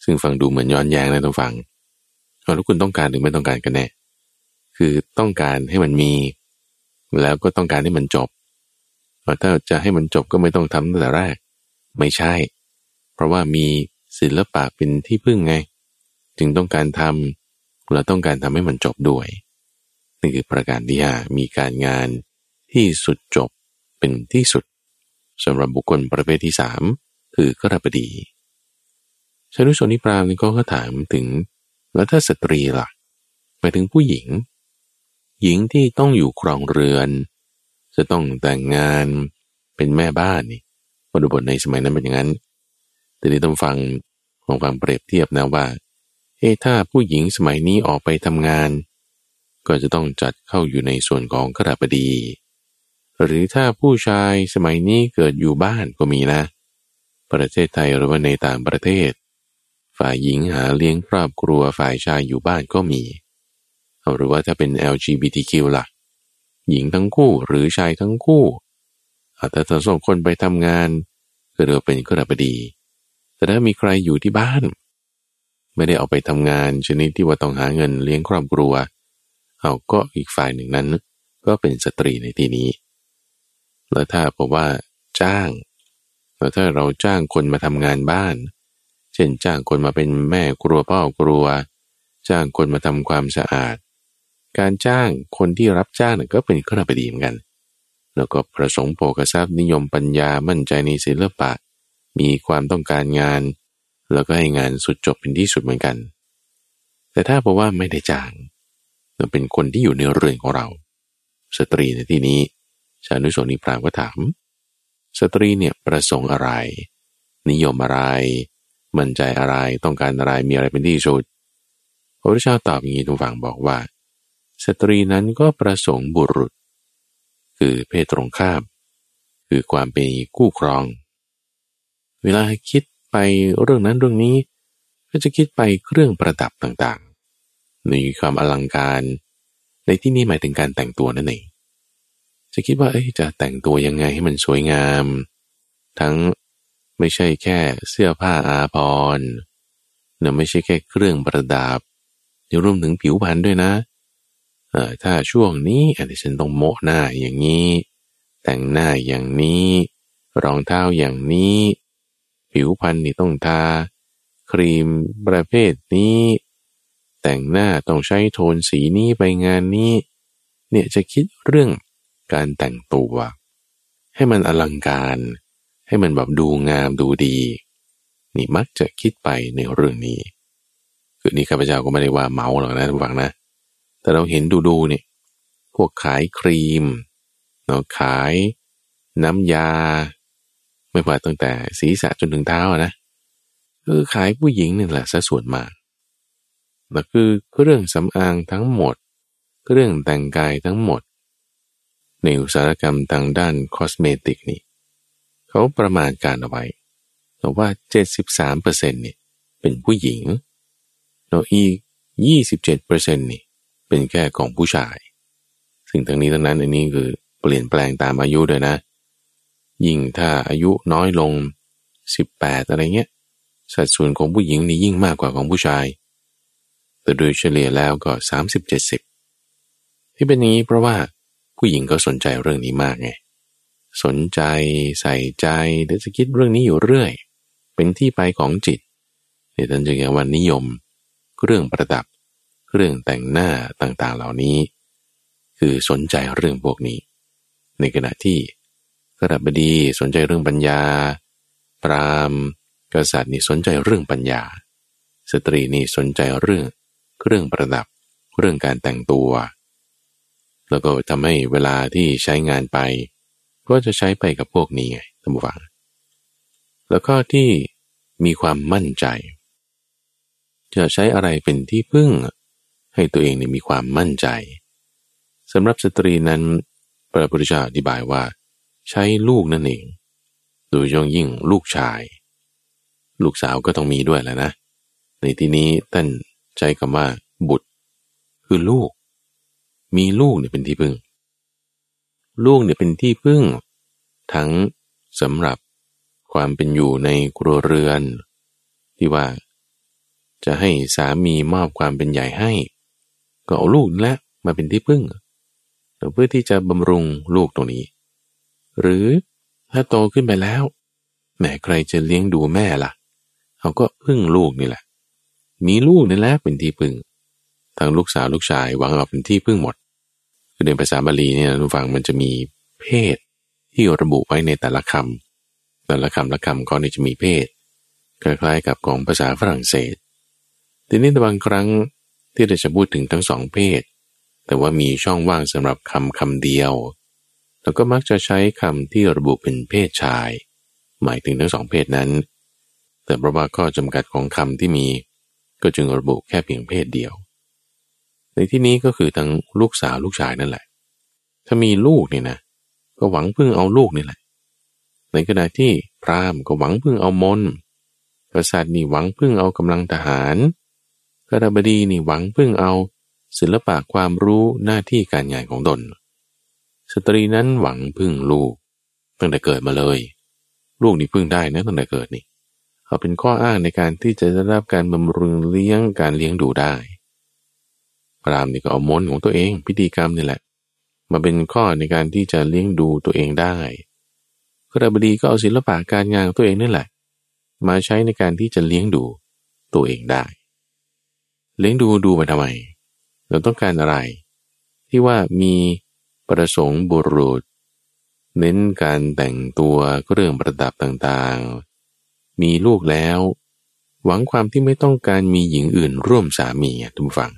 ซึ่งฟังดูเหมือนย้อนแย้งนะต้องฟังแล้วคุณต้องการหรือไม่ต้องการกันแน่คือต้องการให้มันมี แล้วก็ต้องการให้มันจบถ้าจะให้มันจบก็ไม่ต้องทำตั้งแต่แรก ไม่ใช่ เพราะว่ามีศิลปะเป็นที่พึ่งไง จึงต้องการทำเราต้องการทำให้มันจบด้วยนี่คือประการที่ห้ามีการงานที่สุดจบเป็นที่สุดสำหรับบุคคลประเภทที่สามคือกระบดีชนุชนิปรามนี่ก็ถามถึงแล้วถ้าสตรีล่ะหมายถึงผู้หญิง หญิงที่ต้องอยู่ครองเรือน จะต้องแต่งงานเป็นแม่บ้านนี่บริบทในสมัยนั้นเป็นอย่างนั้น แต่ที่ต้องฟังของฟังเปรียบเทียบนะว่า เอถ้าผู้หญิงสมัยนี้ออกไปทำงาน ก็จะต้องจัดเข้าอยู่ในส่วนของขราบดี หรือถ้าผู้ชายสมัยนี้เกิดอยู่บ้านก็มีนะ ประเทศไทยหรือว่าในต่างประเทศ ฝ่ายหญิงหาเลี้ยงครอบครัวฝ่ายชายอยู่บ้านก็มี หรือว่าถ้าเป็น LGBTQ ล่ะ หญิงทั้งคู่หรือชายทั้งคู่อาจจะส่งคนไปทำงานก็เรียกเป็นขราบดี แต่ถ้ามีใครอยู่ที่บ้าน ไม่ได้ออกไปทำงานชนิดที่ว่าต้องหาเงินเลี้ยงครอบครัว เอาก็อีกฝ่ายหนึ่งนั้น ก็เป็นสตรีในที่นี้ แล้วถ้าบอกว่า จ้าง แล้วถ้าเราจ้างคนมาทำงานบ้าน เช่นจ้างคนมาเป็นแม่ครัวพ่อครัว จ้างคนมาทำความสะอาด การจ้างคนที่รับจ้างก็เป็นข้อปดีเหมือนกัน แล้วก็ประสงค์โภกทรัพย์นิยมปัญญามั่นใจในศิลปะ มีความต้องการงาน แล้วก็ให้งานสุดจบเป็นที่สุดเหมือนกัน แต่ถ้าบอกว่าไม่ได้จ้างเราเป็นคนที่อยู่ในเรือนของเรา สตรีในที่นี้ ชานุโสนิพรามก็ถาม สตรีเนี่ยประสงค์อะไร นิยมอะไร มั่นใจอะไรต้องการอะไรมีอะไรเป็นที่สุดพระพุทธเจ้าตอบอย่างนี้ทุกฝั่งบอกว่า สตรีนั้นก็ประสงค์บุรุษ คือเพศตรงข้าม คือความเป็นคู่ครอง เวลาคิดไปเรื่องนั้นเรื่องนี้ ก็จะคิดไปเครื่องประดับต่างๆมีความอลังการ ในที่นี้หมายถึงการแต่งตัวนั่นเองจะคิดว่าจะแต่งตัวยังไงให้มันสวยงาม ทั้งไม่ใช่แค่เสื้อผ้าอาภรณ์เนี่ยไม่ใช่แค่เครื่องประดับเดี๋ยวรวมถึงผิวพรรณด้วยนะเออถ้าช่วงนี้อันนี้ฉันต้องโมหน้าอย่างนี้ แต่งหน้าอย่างนี้ รองเท้าอย่างนี้ ผิวพรรณนี่ต้องทา ครีมประเภทนี้ แต่งหน้าต้องใช้โทนสีนี้ไปงานนี้ เนี่ยจะคิดเรื่องการแต่งตัว ให้มันอลังการ ให้มันแบบดูงามดูดี นี่มักจะคิดไปในเรื่องนี้ คือนี่ข้าพเจ้าก็ไม่ได้ว่าเมาหรอกนะทุกฝังนะ แต่เราเห็นดูดูเนี่ยพวกขายครีมเนาะขายน้ำยา ไม่ว่าตั้งแต่ศีรษะจนถึงเท้านะคือขายผู้หญิงนี่แหละซะส่วนมากแล้วคือเครื่องสำอางทั้งหมด เครื่องแต่งกายทั้งหมด ในอุตสาหกรรมทางด้านคอสเมติกนี่เขาประมาณการเอาไว้แต่ว่า 73%เนี่ยเป็นผู้หญิงแล้วอีก 27%นี่เป็นแค่ของผู้ชายสิ่งทั้งนี้ทั้งนั้นอันนี้คือเปลี่ยนแปลงตามอายุด้วยนะ ยิ่งถ้าอายุน้อยลง 18 อะไรเงี้ย สัดส่วนของผู้หญิงนี่ยิ่งมากกว่าของผู้ชาย แต่โดยเฉลี่ยแล้วก็ 30-70 ที่เป็นนี้เพราะว่าผู้หญิงก็สนใจเรื่องนี้มากไง สนใจใส่ใจหรือจะคิดเรื่องนี้อยู่เรื่อย เป็นที่ไปของจิตเดี๋ยท่านจะเรียกว่านิยม เรื่องประดับ เรื่องแต่งหน้าต่างๆเหล่านี้ คือสนใจเรื่องพวกนี้ ในขณะที่ กระดับบดีสนใจเรื่องปัญญา ปรามกษัตริย์นี่สนใจเรื่องปัญญา สตรีนี่สนใจเรื่องเครื่องประดับ เรื่องการแต่งตัว แล้วก็ทำให้เวลาที่ใช้งานไป ก็จะใช้ไปกับพวกนี้ไงท่านผู้ฟัง แล้วก็ที่มีความมั่นใจ จะใช้อะไรเป็นที่พึ่ง ให้ตัวเองนี่มีความมั่นใจสำหรับสตรีนั้นพระพุทธเจ้าอธิบายว่า ใช้ลูกนั่นเอง โดยยิ่งลูกชาย ลูกสาวก็ต้องมีด้วยแล้วนะ ในที่นี้ท่านใช้คำว่า บุตร คือลูก มีลูกเนี่ยเป็นที่พึ่ง ลูกเนี่ยเป็นที่พึ่ง ทั้งสำหรับความเป็นอยู่ในครัวเรือน ที่ว่า จะให้สามีมอบความเป็นใหญ่ให้ ก็เอาลูกและมาเป็นที่พึ่งเพื่อที่จะบำรุงลูกตรงนี้ หรือถ้าโตขึ้นไปแล้วแม่ใครจะเลี้ยงดูแม่ละ่ะเขาก็พึ่งลูกนี่แหละ มีลูกนี่แหละเป็นที่พึ่งทั้งลูกสาวลูกชายหวังเอาเป็นที่พึ่งหมด คือในภาษาบาลีเนี่ยทุกฟังมันจะมีเพศ ที่ระบุไว้ในแต่ละคำแต่ละคำละคำก็นี่จะมีเพศ คล้ายๆกับของภาษาฝรั่งเศส ทีนี้บางครั้งที่เราจะพูดถึงทั้งสองเพศ แต่ว่ามีช่องว่างสำหรับคำคำเดียว แล้วก็มักจะใช้คำที่ระบุเป็นเพศชาย หมายถึงทั้งสองเพศนั้น แต่เพราะว่าข้อจำกัดของคำที่มี ก็จึงระบุแค่เพียงเพศเดียว ในที่นี้ก็คือทั้งลูกสาวลูกชายนั่นแหละ ถ้ามีลูกเนี่ยนะ ก็หวังพึ่งเอาลูกนี่แหละ ในขณะที่พราหมณ์ก็หวังพึ่งเอามนกษัตริย์นี่หวังพึ่งเอากำลังทหารกระบดีนี่หวังพึ่งเอาศิลปะความรู้หน้าที่การงานของตน สตรีนั้นหวังพึ่งลูก ตั้งแต่เกิดมาเลย ลูกนี่พึ่งได้นะตั้งแต่เกิดนี่เขาเป็นข้ออ้างในการที่จะได้รับการบำรุงเลี้ยงการเลี้ยงดูได้ พระรามนี่ก็เอามนของตัวเองพิธีกรรมนี่แหละ มาเป็นข้อในการที่จะเลี้ยงดูตัวเองได้กระบดีก็เอาศิลปะการงานของตัวเองนั่แหละ มาใช้ในการที่จะเลี้ยงดูตัวเองได้ เลี้ยงดูดูไปทำไม เราต้องการอะไร ที่ว่ามี ประสงค์บุรุษ เน้นการแต่งตัวเครื่องประดับต่างๆ มีลูกแล้ว หวังความที่ไม่ต้องการมีหญิงอื่นร่วมสามีทุกฝั่ง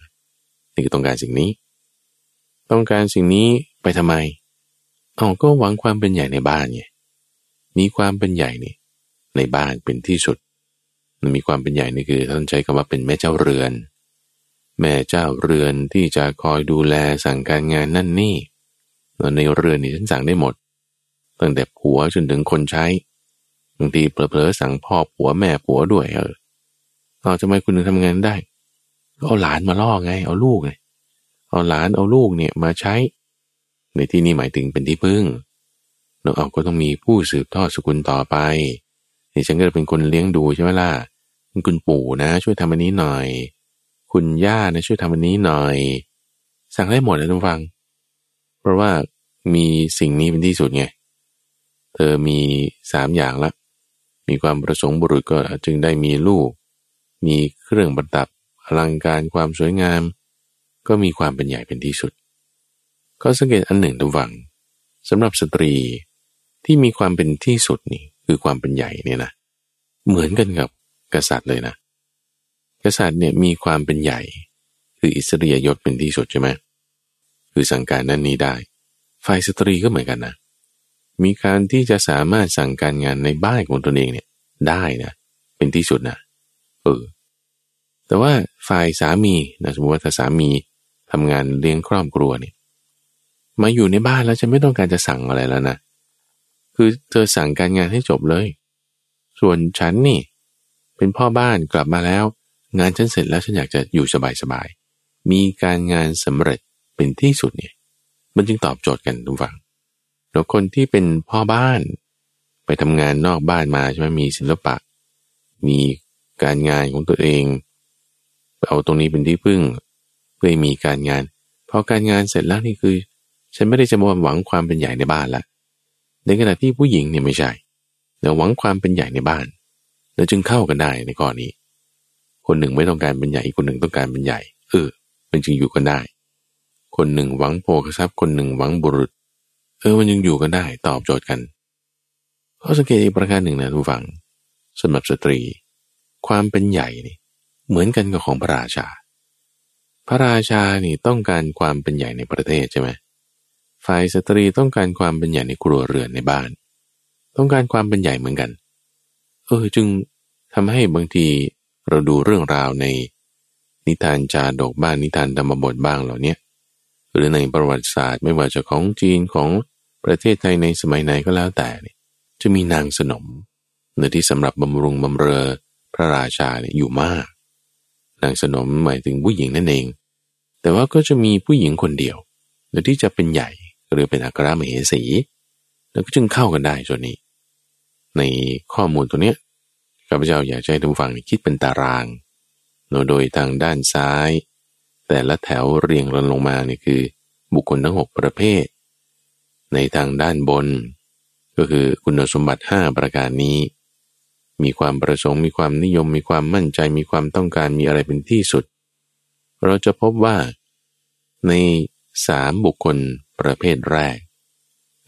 นี่คือต้องการสิ่งนี้ ต้องการสิ่งนี้ไปทำไมเอ๋อก็หวังความเป็นใหญ่ในบ้านไงมีความเป็นใหญ่นี่ในบ้านเป็นที่สุด มันมีความเป็นใหญ่นี่คือท่านใช้คำว่าเป็นแม่เจ้าเรือน แม่เจ้าเรือนที่จะคอยดูแลสั่งการงานนั่นนี่ ในเรือนนี่ฉันสั่งได้หมด ตั้งแต่ผัวจนถึงคนใช้บางทีเผลอๆสั่งพ่อผัวแม่ผัวด้วยเออเอาทำไมคุณถึงทำงานได้เอาหลานมาล่อไง เอาลูกไงเอาหลานเอาลูกเนี่ยมาใช้ ในที่นี้หมายถึงเป็นที่พึ่งเราเอาก็ต้องมีผู้สืบทอดสกุลต่อไปนี่ฉันก็เป็นคนเลี้ยงดูใช่ไหมล่ะคุณปู่นะ ช่วยทำอันนี้หน่อย คุณย่านะช่วยทำอันนี้หน่อย สั่งได้หมดนะทุกฟัง เพราะว่ามีสิ่งนี้เป็นที่สุดไง เธอมีสามอย่างละ มีความประสงค์บุรุษก็จึงได้มีลูก มีเครื่องประดับอลังการความสวยงาม ก็มีความเป็นใหญ่เป็นที่สุด ก็สังเกตอันหนึ่งทุกฝังสำหรับสตรีที่มีความเป็นที่สุดนี่คือความเป็นใหญ่เนี่ยนะเหมือนกันกับกษัตริย์เลยนะ กษัตริย์เนี่ยมีความเป็นใหญ่ คืออิสริยยศเป็นที่สุดใช่ไหม คือสั่งการนั้นนี้ได้ ฝ่ายสตรีก็เหมือนกันนะ มีการที่จะสามารถสั่งการงานในบ้านของตนเองเนี่ยได้นะ เป็นที่สุดนะเออแต่ว่าฝ่ายสามีนะสมมติว่าถ้าสามีทำงานเลี้ยงครอบครัวเนี่ยมาอยู่ในบ้านแล้วจะไม่ต้องการจะสั่งอะไรแล้วนะคือเธอสั่งการงานให้จบเลย ส่วนฉันนี่ เป็นพ่อบ้านกลับมาแล้ว งานฉันเสร็จแล้วฉันอยากจะอยู่สบายๆมีการงานสำเร็จ เป็นที่สุดเนี่ยมันจึงตอบโจทย์กันทุกฝั่งแล้วคนที่เป็นพ่อบ้าน ไปทำงานนอกบ้านมาใช่ไหมมีศิลปะ มีการงานของตัวเอง เอาตรงนี้เป็นที่พึ่ง เพื่อมีการงานพอการงานเสร็จแล้วนี่คือ ฉันไม่ได้จะมาหวังความเป็นใหญ่ในบ้านละในขณะที่ผู้หญิงเนี่ยไม่ใช่แต่หวังความเป็นใหญ่ในบ้าน แล้วจึงเข้ากันได้ในข้อนี้ คนหนึ่งไม่ต้องการเป็นใหญ่อีกคนหนึ่งต้องการเป็นใหญ่ เออมันจึงอยู่กันได้ คนหนึ่งหวังโภคทรัพย์คนหนึ่งหวังบุรุษ เออมันยังอยู่กันได้ตอบโจทย์กันข้อสังเกตอีกประการหนึ่งนะทุกฝังสำหรับสตรี ความเป็นใหญ่นี่เหมือนกันกับของพระราชา พระราชานี่ต้องการความเป็นใหญ่ในประเทศใช่ไหมฝ่ายสตรีต้องการความเป็นใหญ่ในครัวเรือนในบ้าน ต้องการความเป็นใหญ่เหมือนกัน เออจึงทำให้บางทีเราดูเรื่องราวในนิทานจาดกบ้างนิทานธรรมบทบ้างเหล่านี้ หรือในประวัติศาสตร์ไม่ว่าจะของจีนของประเทศไทยในสมัยไหนก็แล้วแต่เนี่ยจะมีนางสนมเนื้อที่สำหรับบำรุงบำเรอพระราชาเนี่ยอยู่มาก นางสนมหมายถึงผู้หญิงนั่นเอง แต่ว่าก็จะมีผู้หญิงคนเดียวเนื้อที่จะเป็นใหญ่หรือเป็นอัครมเหสี แล้วก็จึงเข้ากันได้จนนี้ ในข้อมูลตัวเนี้ยข้าพเจ้าอยากให้ทุกฝั่งคิดเป็นตารางโดยทางด้านซ้าย แต่ละแถวเรียงรันลงมานี่คือ บุคคลทั้ง 6 ประเภท ในทางด้านบน ก็คือคุณสมบัติ 5 ประการนี้ มีความประสงค์มีความนิยม มีความมั่นใจมีความต้องการมีอะไรเป็นที่สุด เราจะพบว่า ในสามบุคคลประเภทแรก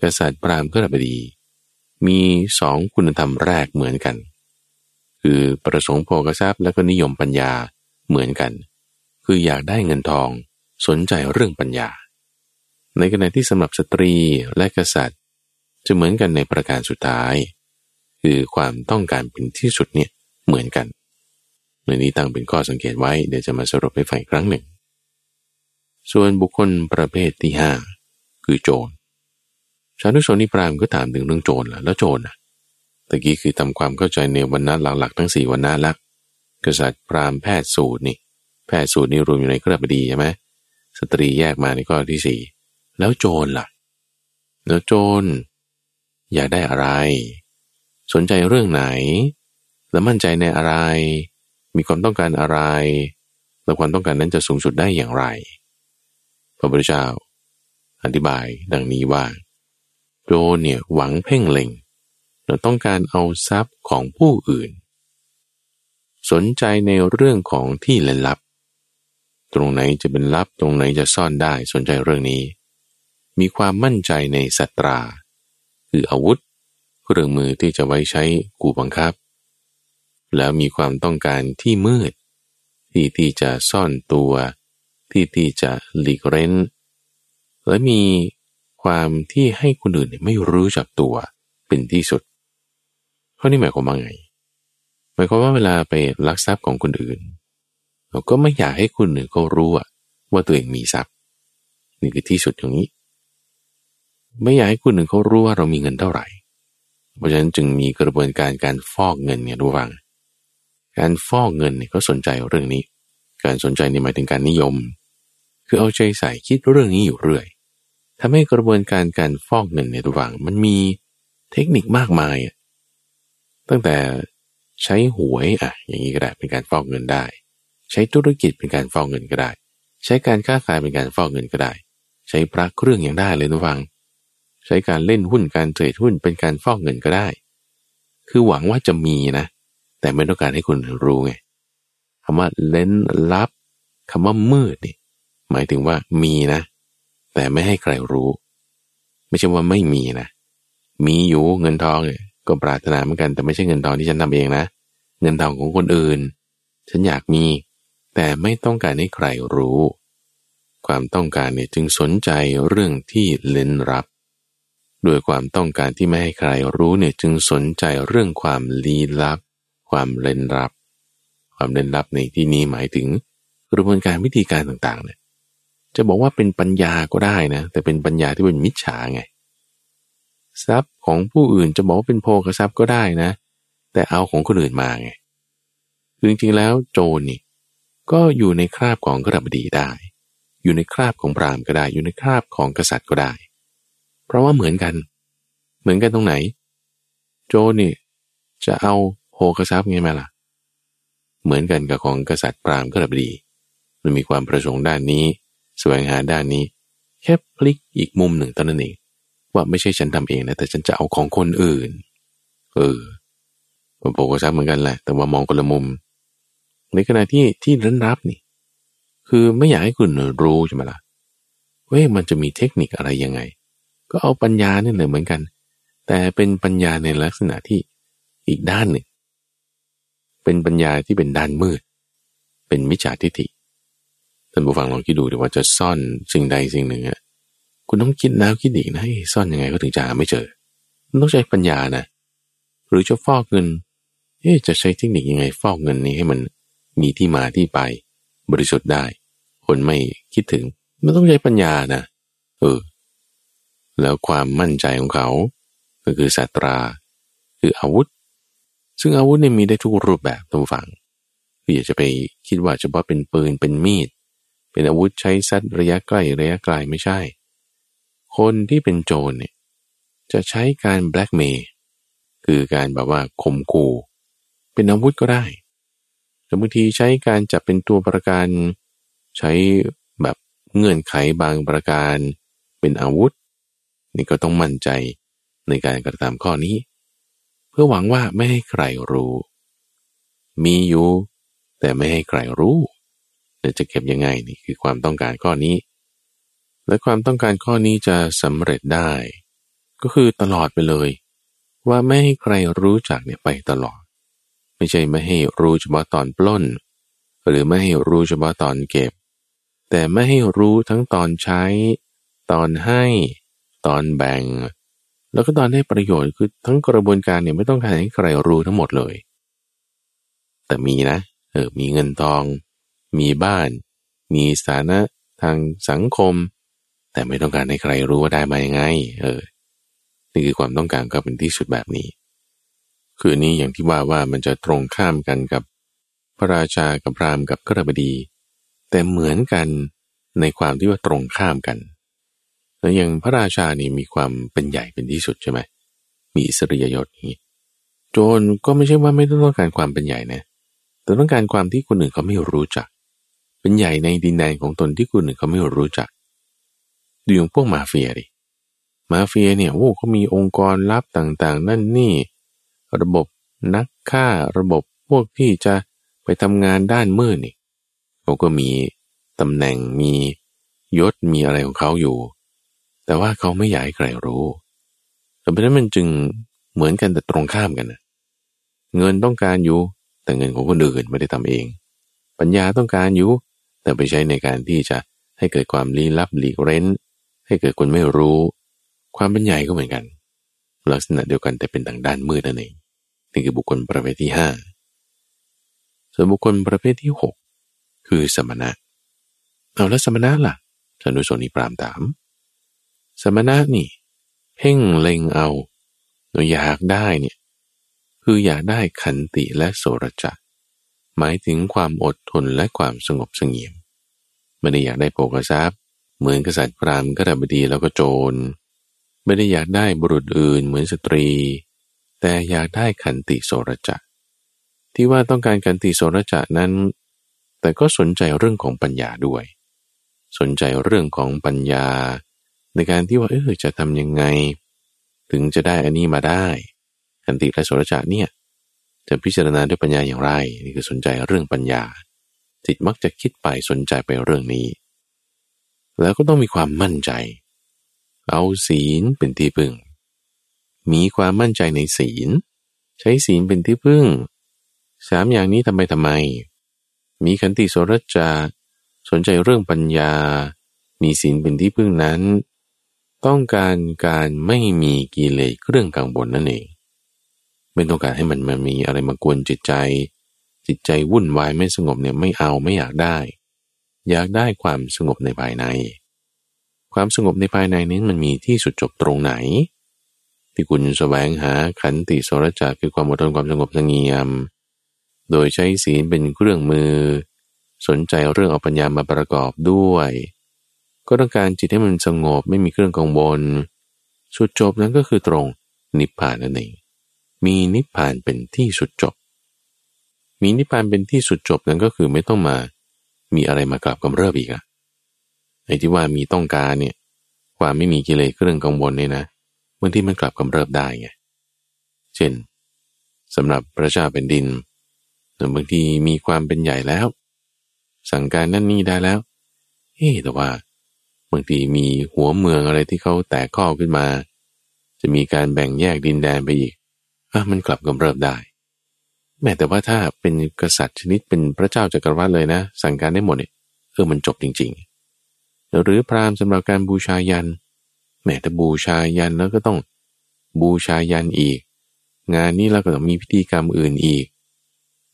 กษัตริย์พราหมณ์พระบดี มีสองคุณธรรมแรกเหมือนกัน คือประสงค์โภกทรัพย์และก็นิยมปัญญาเหมือนกัน คืออยากได้เงินทอง สนใจเรื่องปัญญา ในขณะที่สำหรับสตรีและกษัตริย์ จะเหมือนกันในประการสุดท้าย คือความต้องการเป็นที่สุดเนี่ยเหมือนกันในนี้ตั้งเป็นข้อสังเกตไว้เดี๋ยวจะมาสรุปให้ฟังครั้งหนึ่ง ส่วนบุคคลประเภทที่ห้าคือโจรชานุชนนิพรามก็ถามถึงเรื่องโจรล่ะแล้วโจรอะตะกี้คือทำความเข้าใจในวันนั้นหลักๆทั้งสี่วันนั้นละกษัตริย์พราหมณ์แพทย์สูตรนี่ แพทย์สูตรนี่รวมอยู่ในเครือบดีใช่ไหมสตรีแยกมาในข้อที่สี่แล้วโจรล่ะ แล้วโจรอยากได้อะไร สนใจเรื่องไหน แล้วมั่นใจในอะไร มีความต้องการอะไร แล้วความต้องการนั้นจะสูงสุดได้อย่างไร พระพุทธเจ้าอธิบายดังนี้ว่า โจรเนี่ยหวังเพ่งเล็งเราต้องการเอาทรัพย์ของผู้อื่น สนใจในเรื่องของที่ล่นลับ ตรงไหนจะเป็นลับตรงไหนจะซ่อนได้สนใจเรื่องนี้ มีความมั่นใจในสัตรา คืออาวุธเครื่องมือที่จะไว้ใช้กูบังคับ แล้วมีความต้องการที่มืด ที่ที่จะซ่อนตัว ที่ที่จะหลีกเร้น และมีความที่ให้คนอื่นไม่รู้จักตัวเป็นที่สุดข้อนี้หมายความว่าไง หมายความว่าเวลาไปลักทรัพย์ของคนอื่น เราก็ไม่อยากให้คนอื่นเขารู้ว่าตัวเองมีทรัพย์ นี่คือที่สุดอย่างนี้ ไม่อยากให้คนอื่นเขารู้ว่าเรามีเงินเท่าไหร่ เพราะฉะนั้นจึงมีกระบวนการการฟอกเงินเนี่ยดูฟัง การฟอกเงินเนี่ยเขาสนใจเรื่องนี้ การสนใจนี่หมายถึงการนิยม คือเอาใจใส่คิดเรื่องนี้อยู่เรื่อยทำให้กระบวนการการฟอกเงินเนี่ยดูฟังมันมีเทคนิคมากมาย ตั้งแต่ใช้หวยอะอย่างนี้ก็ได้เป็นการฟอกเงินได้ ใช้ธุรกิจเป็นการฟอกเงินก็ได้ ใช้การค้าขายเป็นการฟอกเงินก็ได้ ใช้พระเครื่องอย่างได้เลยนะฟัง ใช้การเล่นหุ้นการเทรดหุ้นเป็นการฟอกเงินก็ได้ คือหวังว่าจะมีนะ แต่ไม่ต้องการให้คนรู้ไงคำว่าเล่นลับคำว่ามืดนี่หมายถึงว่ามีนะ แต่ไม่ให้ใครรู้ ไม่ใช่ว่าไม่มีนะ มีอยู่เงินทองเนี่ยก็ปรารถนาเหมือนกันแต่ไม่ใช่เงินทองที่ฉันทำเองนะ เงินทองของคนอื่น ฉันอยากมี แต่ไม่ต้องการให้ใครรู้ ความต้องการเนี่ยจึงสนใจเรื่องที่เล่นรับด้วยความต้องการที่ไม่ให้ใครรู้เนี่ยจึงสนใจเรื่องความลี้ลับ ความเล่นรับ ความเล่นลับในที่นี้หมายถึงกระบวนการวิธีการต่างๆเนี่ยจะบอกว่าเป็นปัญญาก็ได้นะ แต่เป็นปัญญาที่เป็นมิจฉาไง ทรัพย์ของผู้อื่นจะบอกว่าเป็นโภคทรัพย์ก็ได้นะ แต่เอาของคนอื่นมาไงคือจริงๆแล้วโจรนี่ ก็อยู่ในคราบของกระบดีได้ อยู่ในคราบของพราหมณ์ก็ได้ อยู่ในคราบของกษัตริย์ก็ได้ เพราะว่าเหมือนกัน เหมือนกันตรงไหน โจนี่จะเอาโภคทรัพย์ไงมาล่ะ เหมือนกันกับของกษัตริย์พราหมณ์กระบดี มันมีความประสงค์ด้านนี้ แสวงหาด้านนี้ แค่พลิกอีกมุมหนึ่งเท่านั้นเองว่าไม่ใช่ฉันทำเองนะแต่ฉันจะเอาของคนอื่น เออผมบอกก็ทราบเหมือนกันแหละ แต่ว่ามองคนละมุม ในขณะที่ที่รันรับนี่ คือไม่อยากให้คุณรู้ใช่ไหมละ่ะเว้ยมันจะมีเทคนิคอะไรยังไง ก็เอาปัญญาเนี่ยเลยเหมือนกัน แต่เป็นปัญญาในลักษณะที่อีกด้านหนึ่ง เป็นปัญญาที่เป็นด้านมืด เป็นมิจฉาทิฏฐิท่านผู้ฟังลองคิดดูดีว่าจะซ่อนสิ่งใดสิ่งหนึ่งอะคุณต้องคิดแล้วคิดอีกนะซ่อนยังไงก็ถึงจะหาไม่เจอต้องใช้ปัญญานะ หรือจะฟอกเงินเอ๊จะใช้เทคนิคยังไงฟอกเงินนี้ให้มัน มีที่มาที่ไป บริสุทธิ์ได้ คนไม่คิดถึง มันต้องใช้ปัญญานะเออแล้วความมั่นใจของเขา ก็คือสัตรา คืออาวุธ ซึ่งอาวุธเนี่ยมีได้ทุกรูปแบบทุกฝั่งคืออย่าจะไปคิดว่าเฉพาะเป็นปืนเป็นมีด เป็นอาวุธใช้ซัดระยะใกล้ระยะไกลไม่ใช่ คนที่เป็นโจรเนี่ยจะใช้การแบล็กเมย์คือการแบบว่าข่มขู่เป็นอาวุธก็ได้ แต่บางทีใช้การจับเป็นตัวประกัน ใช้แบบเงื่อนไขบางประการ เป็นอาวุธ นี่ก็ต้องมั่นใจในการกระทำข้อนี้ เพื่อหวังว่าไม่ให้ใครรู้ มีอยู่ แต่ไม่ให้ใครรู้จะเก็บยังไงนี่คือความต้องการข้อนี้ และความต้องการข้อนี้จะสำเร็จได้ ก็คือตลอดไปเลย ว่าไม่ให้ใครรู้จักเนี่ยไปตลอด ไม่ใช่ไม่ให้รู้เฉพาะตอนปล้น หรือไม่ให้รู้เฉพาะตอนเก็บ แต่ไม่ให้รู้ทั้งตอนใช้ ตอนให้ ตอนแบ่ง แล้วก็ตอนได้ประโยชน์คือทั้งกระบวนการเนี่ยไม่ต้องการให้ใครรู้ทั้งหมดเลย แต่มีนะเออมีเงินทอง มีบ้าน มีสถานะทางสังคม แต่ไม่ต้องการให้ใครรู้ว่าได้มายังไง เออนี่คือความต้องการก็เป็นที่สุดแบบนี้ คือนี้อย่างที่ว่าว่ามันจะตรงข้ามกันกับพระราชากับพราหมณ์กับกระบดี แต่เหมือนกันในความที่ว่าตรงข้ามกันแล้วอย่างพระราชานี่มีความเป็นใหญ่เป็นที่สุดใช่ไหมมีอิสริยยศนี้โจรก็ไม่ใช่ว่าไม่ต้องการความเป็นใหญ่นะแต่ต้องการความที่คนอื่นเขาไม่รู้จัก เป็นใหญ่ในดินแดนของตนที่คนอื่นเขาไม่รู้จักดูอย่างพวกมาเฟียดิมาเฟียเนี่ยโอ้เขามีองค์กรลับต่างๆ นั่นนี่ ระบบนักฆ่าระบบพวกที่จะไปทำงานด้านมืดนี่เขาก็มีตำแหน่งมียศมีอะไรของเขาอยู่ แต่ว่าเขาไม่อยากให้ใครรู้แต่เพราะนั้นมันจึงเหมือนกันแต่ตรงข้ามกันนะเงินต้องการอยู่ แต่เงินของคนอื่นไม่ได้ทำเอง ปัญญาต้องการอยู่ แต่ไปใช้ในการที่จะให้เกิดความลี้ลับหลีกเร้น ให้เกิดคนไม่รู้ ความเป็นใหญ่ก็เหมือนกัน ลักษณะเดียวกันแต่เป็นทางด้านมืดนั่นเอง นี่คือบุคคลประเภทที่ห้าส่วนบุคคลประเภทที่หกคือสมณะเอาแล้วสมณะล่ะท่านุชนีปรามถาม สมณะนี่ เพ่งเล็งเอาอยากได้เนี่ยคืออยากได้ขันติและโสรจะหมายถึงความอดทนและความสงบสงเงียมไม่ได้อยากได้โภกทรัพย์ เหมือนกษัตริย์พรามก็ดับดีแล้วก็โจร ไม่ได้อยากได้บุรุษอื่นเหมือนสตรี แต่อยากได้ขันติโสรจะ ที่ว่าต้องการขันติโสรจะนั้น แต่ก็สนใจเรื่องของปัญญาด้วย สนใจเรื่องของปัญญา ในการที่ว่าเออจะทำยังไง ถึงจะได้อันนี้มาได้ขันติและโสรจะเนี่ยจะพิจารณาด้วยปัญญาอย่างไร นี่คือสนใจเรื่องปัญญา จิตมักจะคิดไปสนใจไปเรื่องนี้ แล้วก็ต้องมีความมั่นใจ เอาศีลเป็นที่พึ่ง มีความมั่นใจในศีล ใช้ศีลเป็นที่พึ่งสามอย่างนี้ทำไมทำไม มีขันติโสรจาสนใจเรื่องปัญญา มีศีลเป็นที่พึ่งนั้น ต้องการการไม่มีกิเลสเครื่องกังวลนั่นเองไม่ต้องการให้มันมันมีอะไรมากวนจิตใจ จิตใจวุ่นวายไม่สงบเนี่ยไม่เอาไม่อยากได้ อยากได้ความสงบในภายใน ความสงบในภายในนี้มันมีที่สุดจบตรงไหน ที่คุณแสวงหาขันติสรจาคือความอดทนความสงบสงเงียม โดยใช้ศีลเป็นเครื่องมือ สนใจเรื่องเอาปัญญามาประกอบด้วย ก็ต้องการจิตให้มันสงบไม่มีเครื่องกังวลสุดจบนั้นก็คือตรงนิพพานนั่นเองมีนิพพานเป็นที่สุดจบ มีนิพพานเป็นที่สุดจบนั้นก็คือไม่ต้องมา มีอะไรมากลับกำเริบอีกอะไอ้ที่ว่ามีต้องการเนี่ยความไม่มีกิเลสเครื่องกังวลเนี่ยนะ บางทีมันกลับกำเริบได้ไง เช่นสำหรับพระเจ้าเป็นดินแต่บางทีมีความเป็นใหญ่แล้ว สั่งการนั่นนี่ได้แล้วเฮ้แต่ว่าบางทีมีหัวเมืองอะไรที่เขาแตกข้อขึ้นมา จะมีการแบ่งแยกดินแดนไปอีกอะมันกลับกำเริบได้ แม้แต่ว่าถ้าเป็นกษัตริย์ชนิดเป็นพระเจ้าจักรวรรดิเลยนะ สั่งการได้หมดเนี่ยเออมันจบจริง ๆ หรือพราหมณ์สำหรับการบูชายัน แม้แต่บูชายันแล้วก็ต้องบูชายันอีก งานนี้เราก็ต้องมีพิธีกรรมอื่นอีก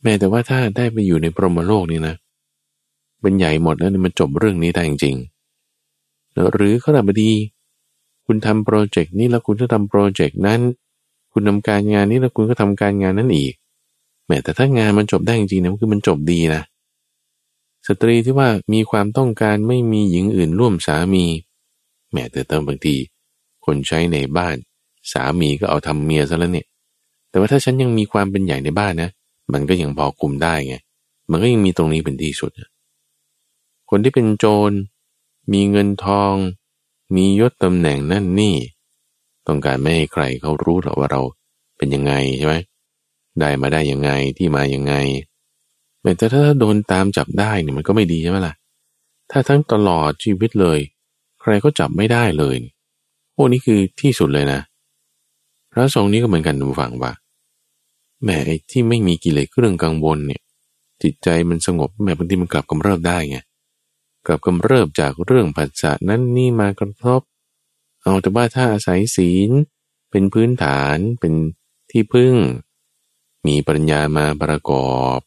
แม้แต่ว่าถ้าได้ไปอยู่ในพรหมโลกนี่นะ เป็นใหญ่หมดแล้วมันจบเรื่องนี้ได้จริงๆหรือข้าราบดี คุณทำโปรเจกต์นี้แล้วคุณก็ทำโปรเจกต์นั้น คุณทำการงานนี้แล้วคุณก็ทำการงานนั้นอีก แม้แต่ถ้างานมันจบได้จริงๆนะคือมันจบดีนะ สตรีที่ว่ามีความต้องการไม่มีหญิงอื่นร่วมสามี แม้แต่เติมบางที คนใช้ในบ้าน สามีก็เอาทำเมียซะแล้วเนี่ย แต่ว่าถ้าฉันยังมีความเป็นใหญ่ในบ้านนะ มันก็ยังพอคุมได้ไง มันก็ยังมีตรงนี้เป็นที่สุด คนที่เป็นโจร มีเงินทอง มียศตำแหน่งนั่นนี่ ต้องการไม่ให้ใครเขารู้หรอกว่าเราเป็นยังไงใช่ไหมได้มาได้ยังไงที่มายังไงแต่ถ้าโดนตามจับได้เนี่ยมันก็ไม่ดีใช่ไหมล่ะ ถ้าทั้งตลอดชีวิตเลย ใครก็จับไม่ได้เลยโอ้นี่คือที่สุดเลยนะพระสงฆ์นี้ก็เหมือนกันดูฟังว่าแม่ไอ้ที่ไม่มีกิเลสเรื่องกังวลเนี่ย จิตใจมันสงบแหมบางทีมันกลับกำเริบได้ไงกลับกำเริบจากเรื่องผัสสะนั้นนี่มากระทบ เอาแต่ว่าถ้าอาศัยศีล เป็นพื้นฐานเป็นที่พึ่ง มีปัญญามาประกอบ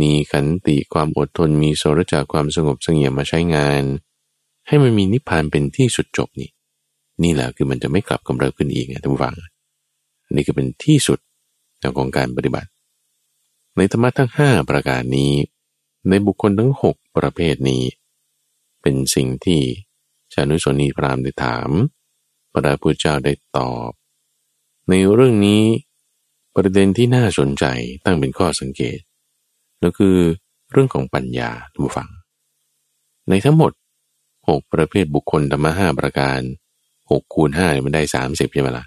มีขันติความอดทนมีโสรจากความสงบสงเงียมมาใช้งาน ให้มันมีนิพพานเป็นที่สุดจบนี่ นี่แหละคือมันจะไม่กลับกำเริบขึ้นอีกนะท่านผู้ฟัง นี่ก็เป็นที่สุดของการปฏิบัติ ในธรรมะทั้งห้าประการนี้ ในบุคคลทั้งหกประเภทนี้ เป็นสิ่งที่ชานุสนีพรามได้ถาม พระพุทธเจ้าได้ตอบ ในเรื่องนี้ประเด็นที่น่าสนใจตั้งเป็นข้อสังเกตก็คือเรื่องของปัญญาทุกฝัง ในทั้งหมด 6ประเภทบุคคลธรรมะห้าประการ6คูณ5มันได้30ใช่ไหมละ่ะ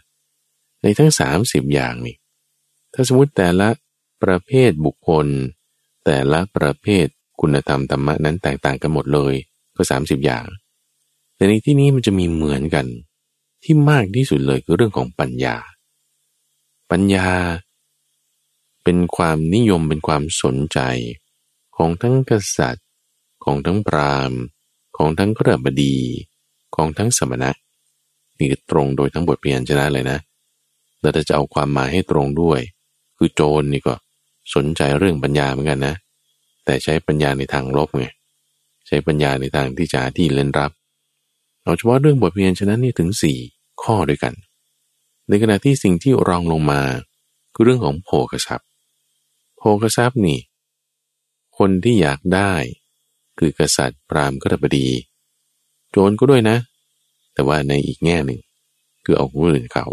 ในทั้ง30อย่างนี่ถ้าสมมติแต่ละประเภทบุคคล แต่ละประเภทคุณธรรมธรรมะนั้นแตกต่างกันหมดเลย ก็สามสิบอย่าง แต่ในที่นี้มันจะมีเหมือนกัน ที่มากที่สุดเลยคือเรื่องของปัญญา ปัญญา เป็นความนิยมเป็นความสนใจ ของทั้งกษัตริย์ ของทั้งพราหมณ์ ของทั้งกระบดีของทั้งสมณะนี่ตรงโดยทั้งบทเพียนชนะเลยนะแต่ถ้าจะเอาความหมายให้ตรงด้วย คือโจรนี่ก็สนใจเรื่องปัญญาเหมือนกันนะ แต่ใช้ปัญญาในทางลบไงใช้ปัญญาในทางที่จะที่เล่นรับเอาเฉพาะเรื่องบทเรียนฉะนั้นนี่ถึงสี่ข้อด้วยกัน ในขณะที่สิ่งที่รองลงมาคือเรื่องของโภคทรัพย์โภคทรัพย์นี่ คนที่อยากได้ คือกษัตริย์พราหมณ์ก็ตบดี โจรก็ด้วยนะ แต่ว่าในอีกแง่หนึ่ง คือเอาคนอื่นเขา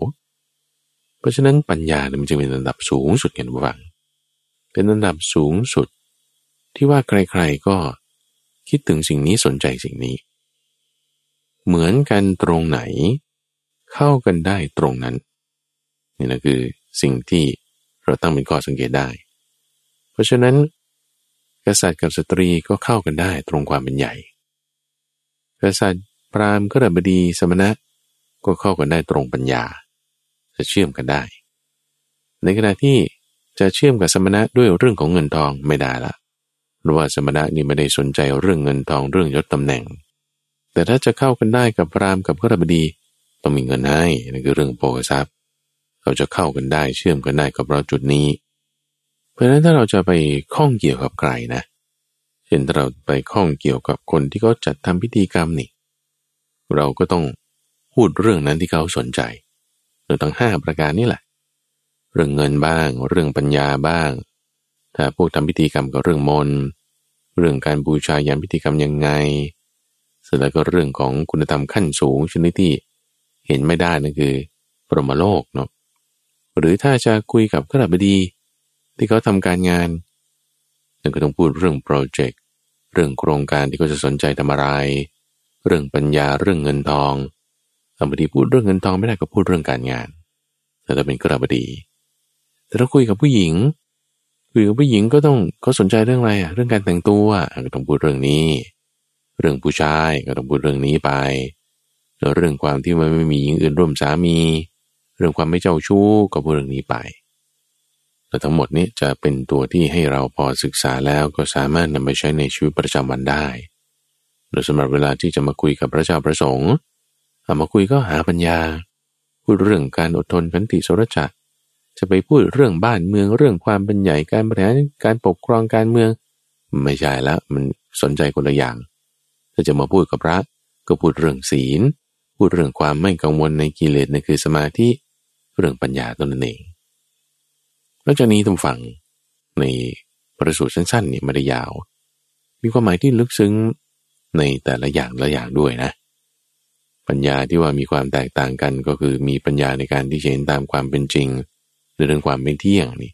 เพราะฉะนั้นปัญญาเนี่ยมันจะเป็นระดับสูงสุดกันบ้างเป็นระดับสูงสุด ที่ว่าใครๆก็คิดถึงสิ่งนี้สนใจสิ่งนี้ เหมือนกันตรงไหน เข้ากันได้ตรงนั้น นี่นะคือสิ่งที่เราตั้งเป็นข้อสังเกตได้ เพราะฉะนั้น กษัตริย์กับสตรีก็เข้ากันได้ตรงความเป็นใหญ่ กษัตริย์พราหมณ์ก็รบดีสมณะก็เข้ากันได้ตรงปัญญา จะเชื่อมกันได้ ในขณะที่จะเชื่อมกับสมณะด้วยเรื่องของเงินทองไม่ได้ละเพราะว่าสมณะนี่ไม่ได้สนใจเรื่องเงินทองเรื่องยศตำแหน่ง แต่ถ้าจะเข้ากันได้กับพรามกับขรบดีต้องมีเงินให้นั่นคือเรื่องโภคทรัพย์เราจะเข้ากันได้เชื่อมกันได้กับเราจุดนี้ เพราะฉะนั้นถ้าเราจะไปข้องเกี่ยวกับใครนะ เช่นเราไปข้องเกี่ยวกับคนที่เขาจัดทำพิธีกรรมนี่ เราก็ต้องพูดเรื่องนั้นที่เขาสนใจเรื่องทั้งห้าประการนี่แหละ เรื่องเงินบ้าง เรื่องปัญญาบ้าง ถ้าพวกทำพิธีกรรมก็เรื่องมน เรื่องการบูชายันพิธีกรรมยังไง เสร็จแล้วก็เรื่องของคุณธรรมขั้นสูงชนิดที่เห็นไม่ได้นั่นคือ ปรมโลกเนาะหรือถ้าจะคุยกับข้าราชบดี ที่เขาทำการงานนั่นก็ต้องพูดเรื่องโปรเจกต์เรื่องโครงการที่เขาจะสนใจทำอะไร เรื่องปัญญาเรื่องเงินทองธรรบดีพูดเรื่องเงินทองไม่ได้ก็พูดเรื่องการงาน แต่ถ้าเป็นข้าราชบดี แต่ถ้าคุยกับผู้หญิงคุยกับผู้หญิงก็ต้องเขาสนใจเรื่องอะไรอะเรื่องการแต่งตัวก็ต้องพูดเรื่องนี้ เรื่องผู้ชายก็ต้องพูดเรื่องนี้ไปแล้วเรื่องความที่มันไม่มีหญิงอื่นร่วมสามี เรื่องความไม่เจ้าชู้ก็พูดเรื่องนี้ไป แต่ทั้งหมดนี้จะเป็นตัวที่ให้เราพอศึกษาแล้วก็สามารถนำไปใช้ในชีวิตประจำวันได้ โดยสำหรับเวลาที่จะมาคุยกับพระเจ้าประสงค์เอามาคุยก็หาปัญญา พูดเรื่องการอดทนขันติสรจักจะไปพูดเรื่องบ้านเมืองเรื่องความเป็นใหญ่การบริหารการปกครองการเมือง ไม่ใช่แล้วมันสนใจคนละอย่าง ถ้าจะมาพูดกับพระก็พูดเรื่องศีล พูดเรื่องความไม่กังวลในกิเลสนั่นคือสมาธิเรื่องปัญญาตนเอง นอกจากนี้ทุกฝั่งในประสูตรสั้นๆนี่ไม่ได้ยาว มีความหมายที่ลึกซึ้งในแต่ละอย่างละอย่างด้วยนะ ปัญญาที่ว่ามีความแตกต่างกันก็คือมีปัญญาในการที่เห็นตามความเป็นจริงในเรื่องความเป็นเที่ยงนี่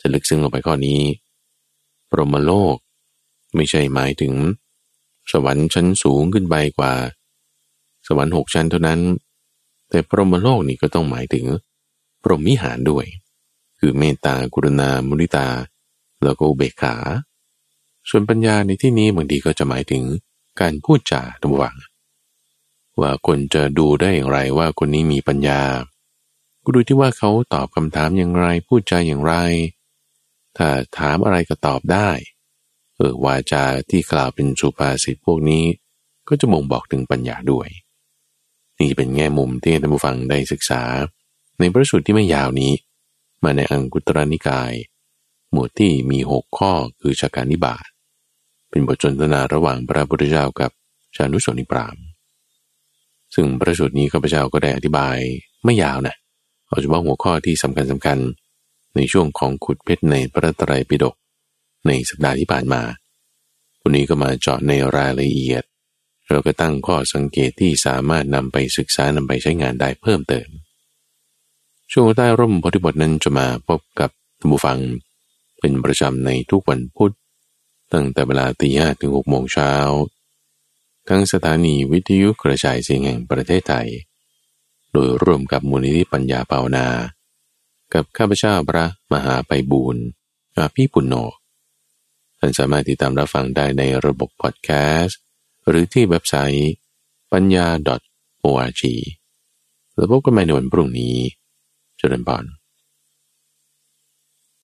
จะลึกซึ้งลงไปข้อนี้พรหมโลก ไม่ใช่หมายถึง สวรรค์ชั้นสูงขึ้นไปกว่า สวรรค์หกชั้นเท่านั้น แต่พรหมโลกนี่ก็ต้องหมายถึง พรหมิหารด้วย คือเมตตากรุณามุนิตา แล้วก็อุเบกขา ส่วนปัญญาในที่นี้บางทีก็จะหมายถึงการพูดจาระหว่างว่าคนจะดูได้อย่างไรว่าคนนี้มีปัญญา ก็ดูที่ว่าเขาตอบคำถามอย่างไรพูดจาอย่างไร ถ้าถามอะไรก็ตอบได้ เออวาจาที่กล่าวเป็นสุภาษิตพวกนี้ ก็จะบ่งบอกถึงปัญญาด้วย นี่เป็นแง่มุมที่ท่านผู้ฟังได้ศึกษา ในพระสูตรที่ไม่ยาวนี้ มาในอังกุตรนิกาย หมวดที่มีหกข้อคือชาการนิบาตเป็นบทสนทนาระหว่างพระพุทธเจ้ากับชานุสนิปราม ซึ่งพระสูตรนี้ข้าพเจ้าก็ได้อธิบายไม่ยาวนะเอาเฉพาะหัวข้อที่สำคัญสำคัญในช่วงของขุดเพชรในพระตรัยปิฎกในสัปดาห์ที่ผ่านมา วันนี้ก็มาเจาะในรายละเอียด เราก็ตั้งข้อสังเกตที่สามารถนำไปศึกษานำไปใช้งานได้เพิ่มเติม ช่วงใต้ร่มพธิบทนั้นจะมาพบกับท่านผู้ฟัง เป็นประจำในทุกวันพุธตั้งแต่เวลาตีห้ถึงหกโมงเช้า ทั้งสถานีวิทยุกระจายเสียงแห่งประเทศไทย โดยร่วมกับมูลนิธิปัญญาภาวนา กับข้าพเจ้าพระมหาไปบูรณ์อาพี่ปุณโญท่านสามารถติดตามรับฟังได้ในระบบพอดแคสต์ หรือที่เว็บไซต์ปัญญา .org แล้วพบกันใหม่ในวันพรุ่งนี้ เจริญพร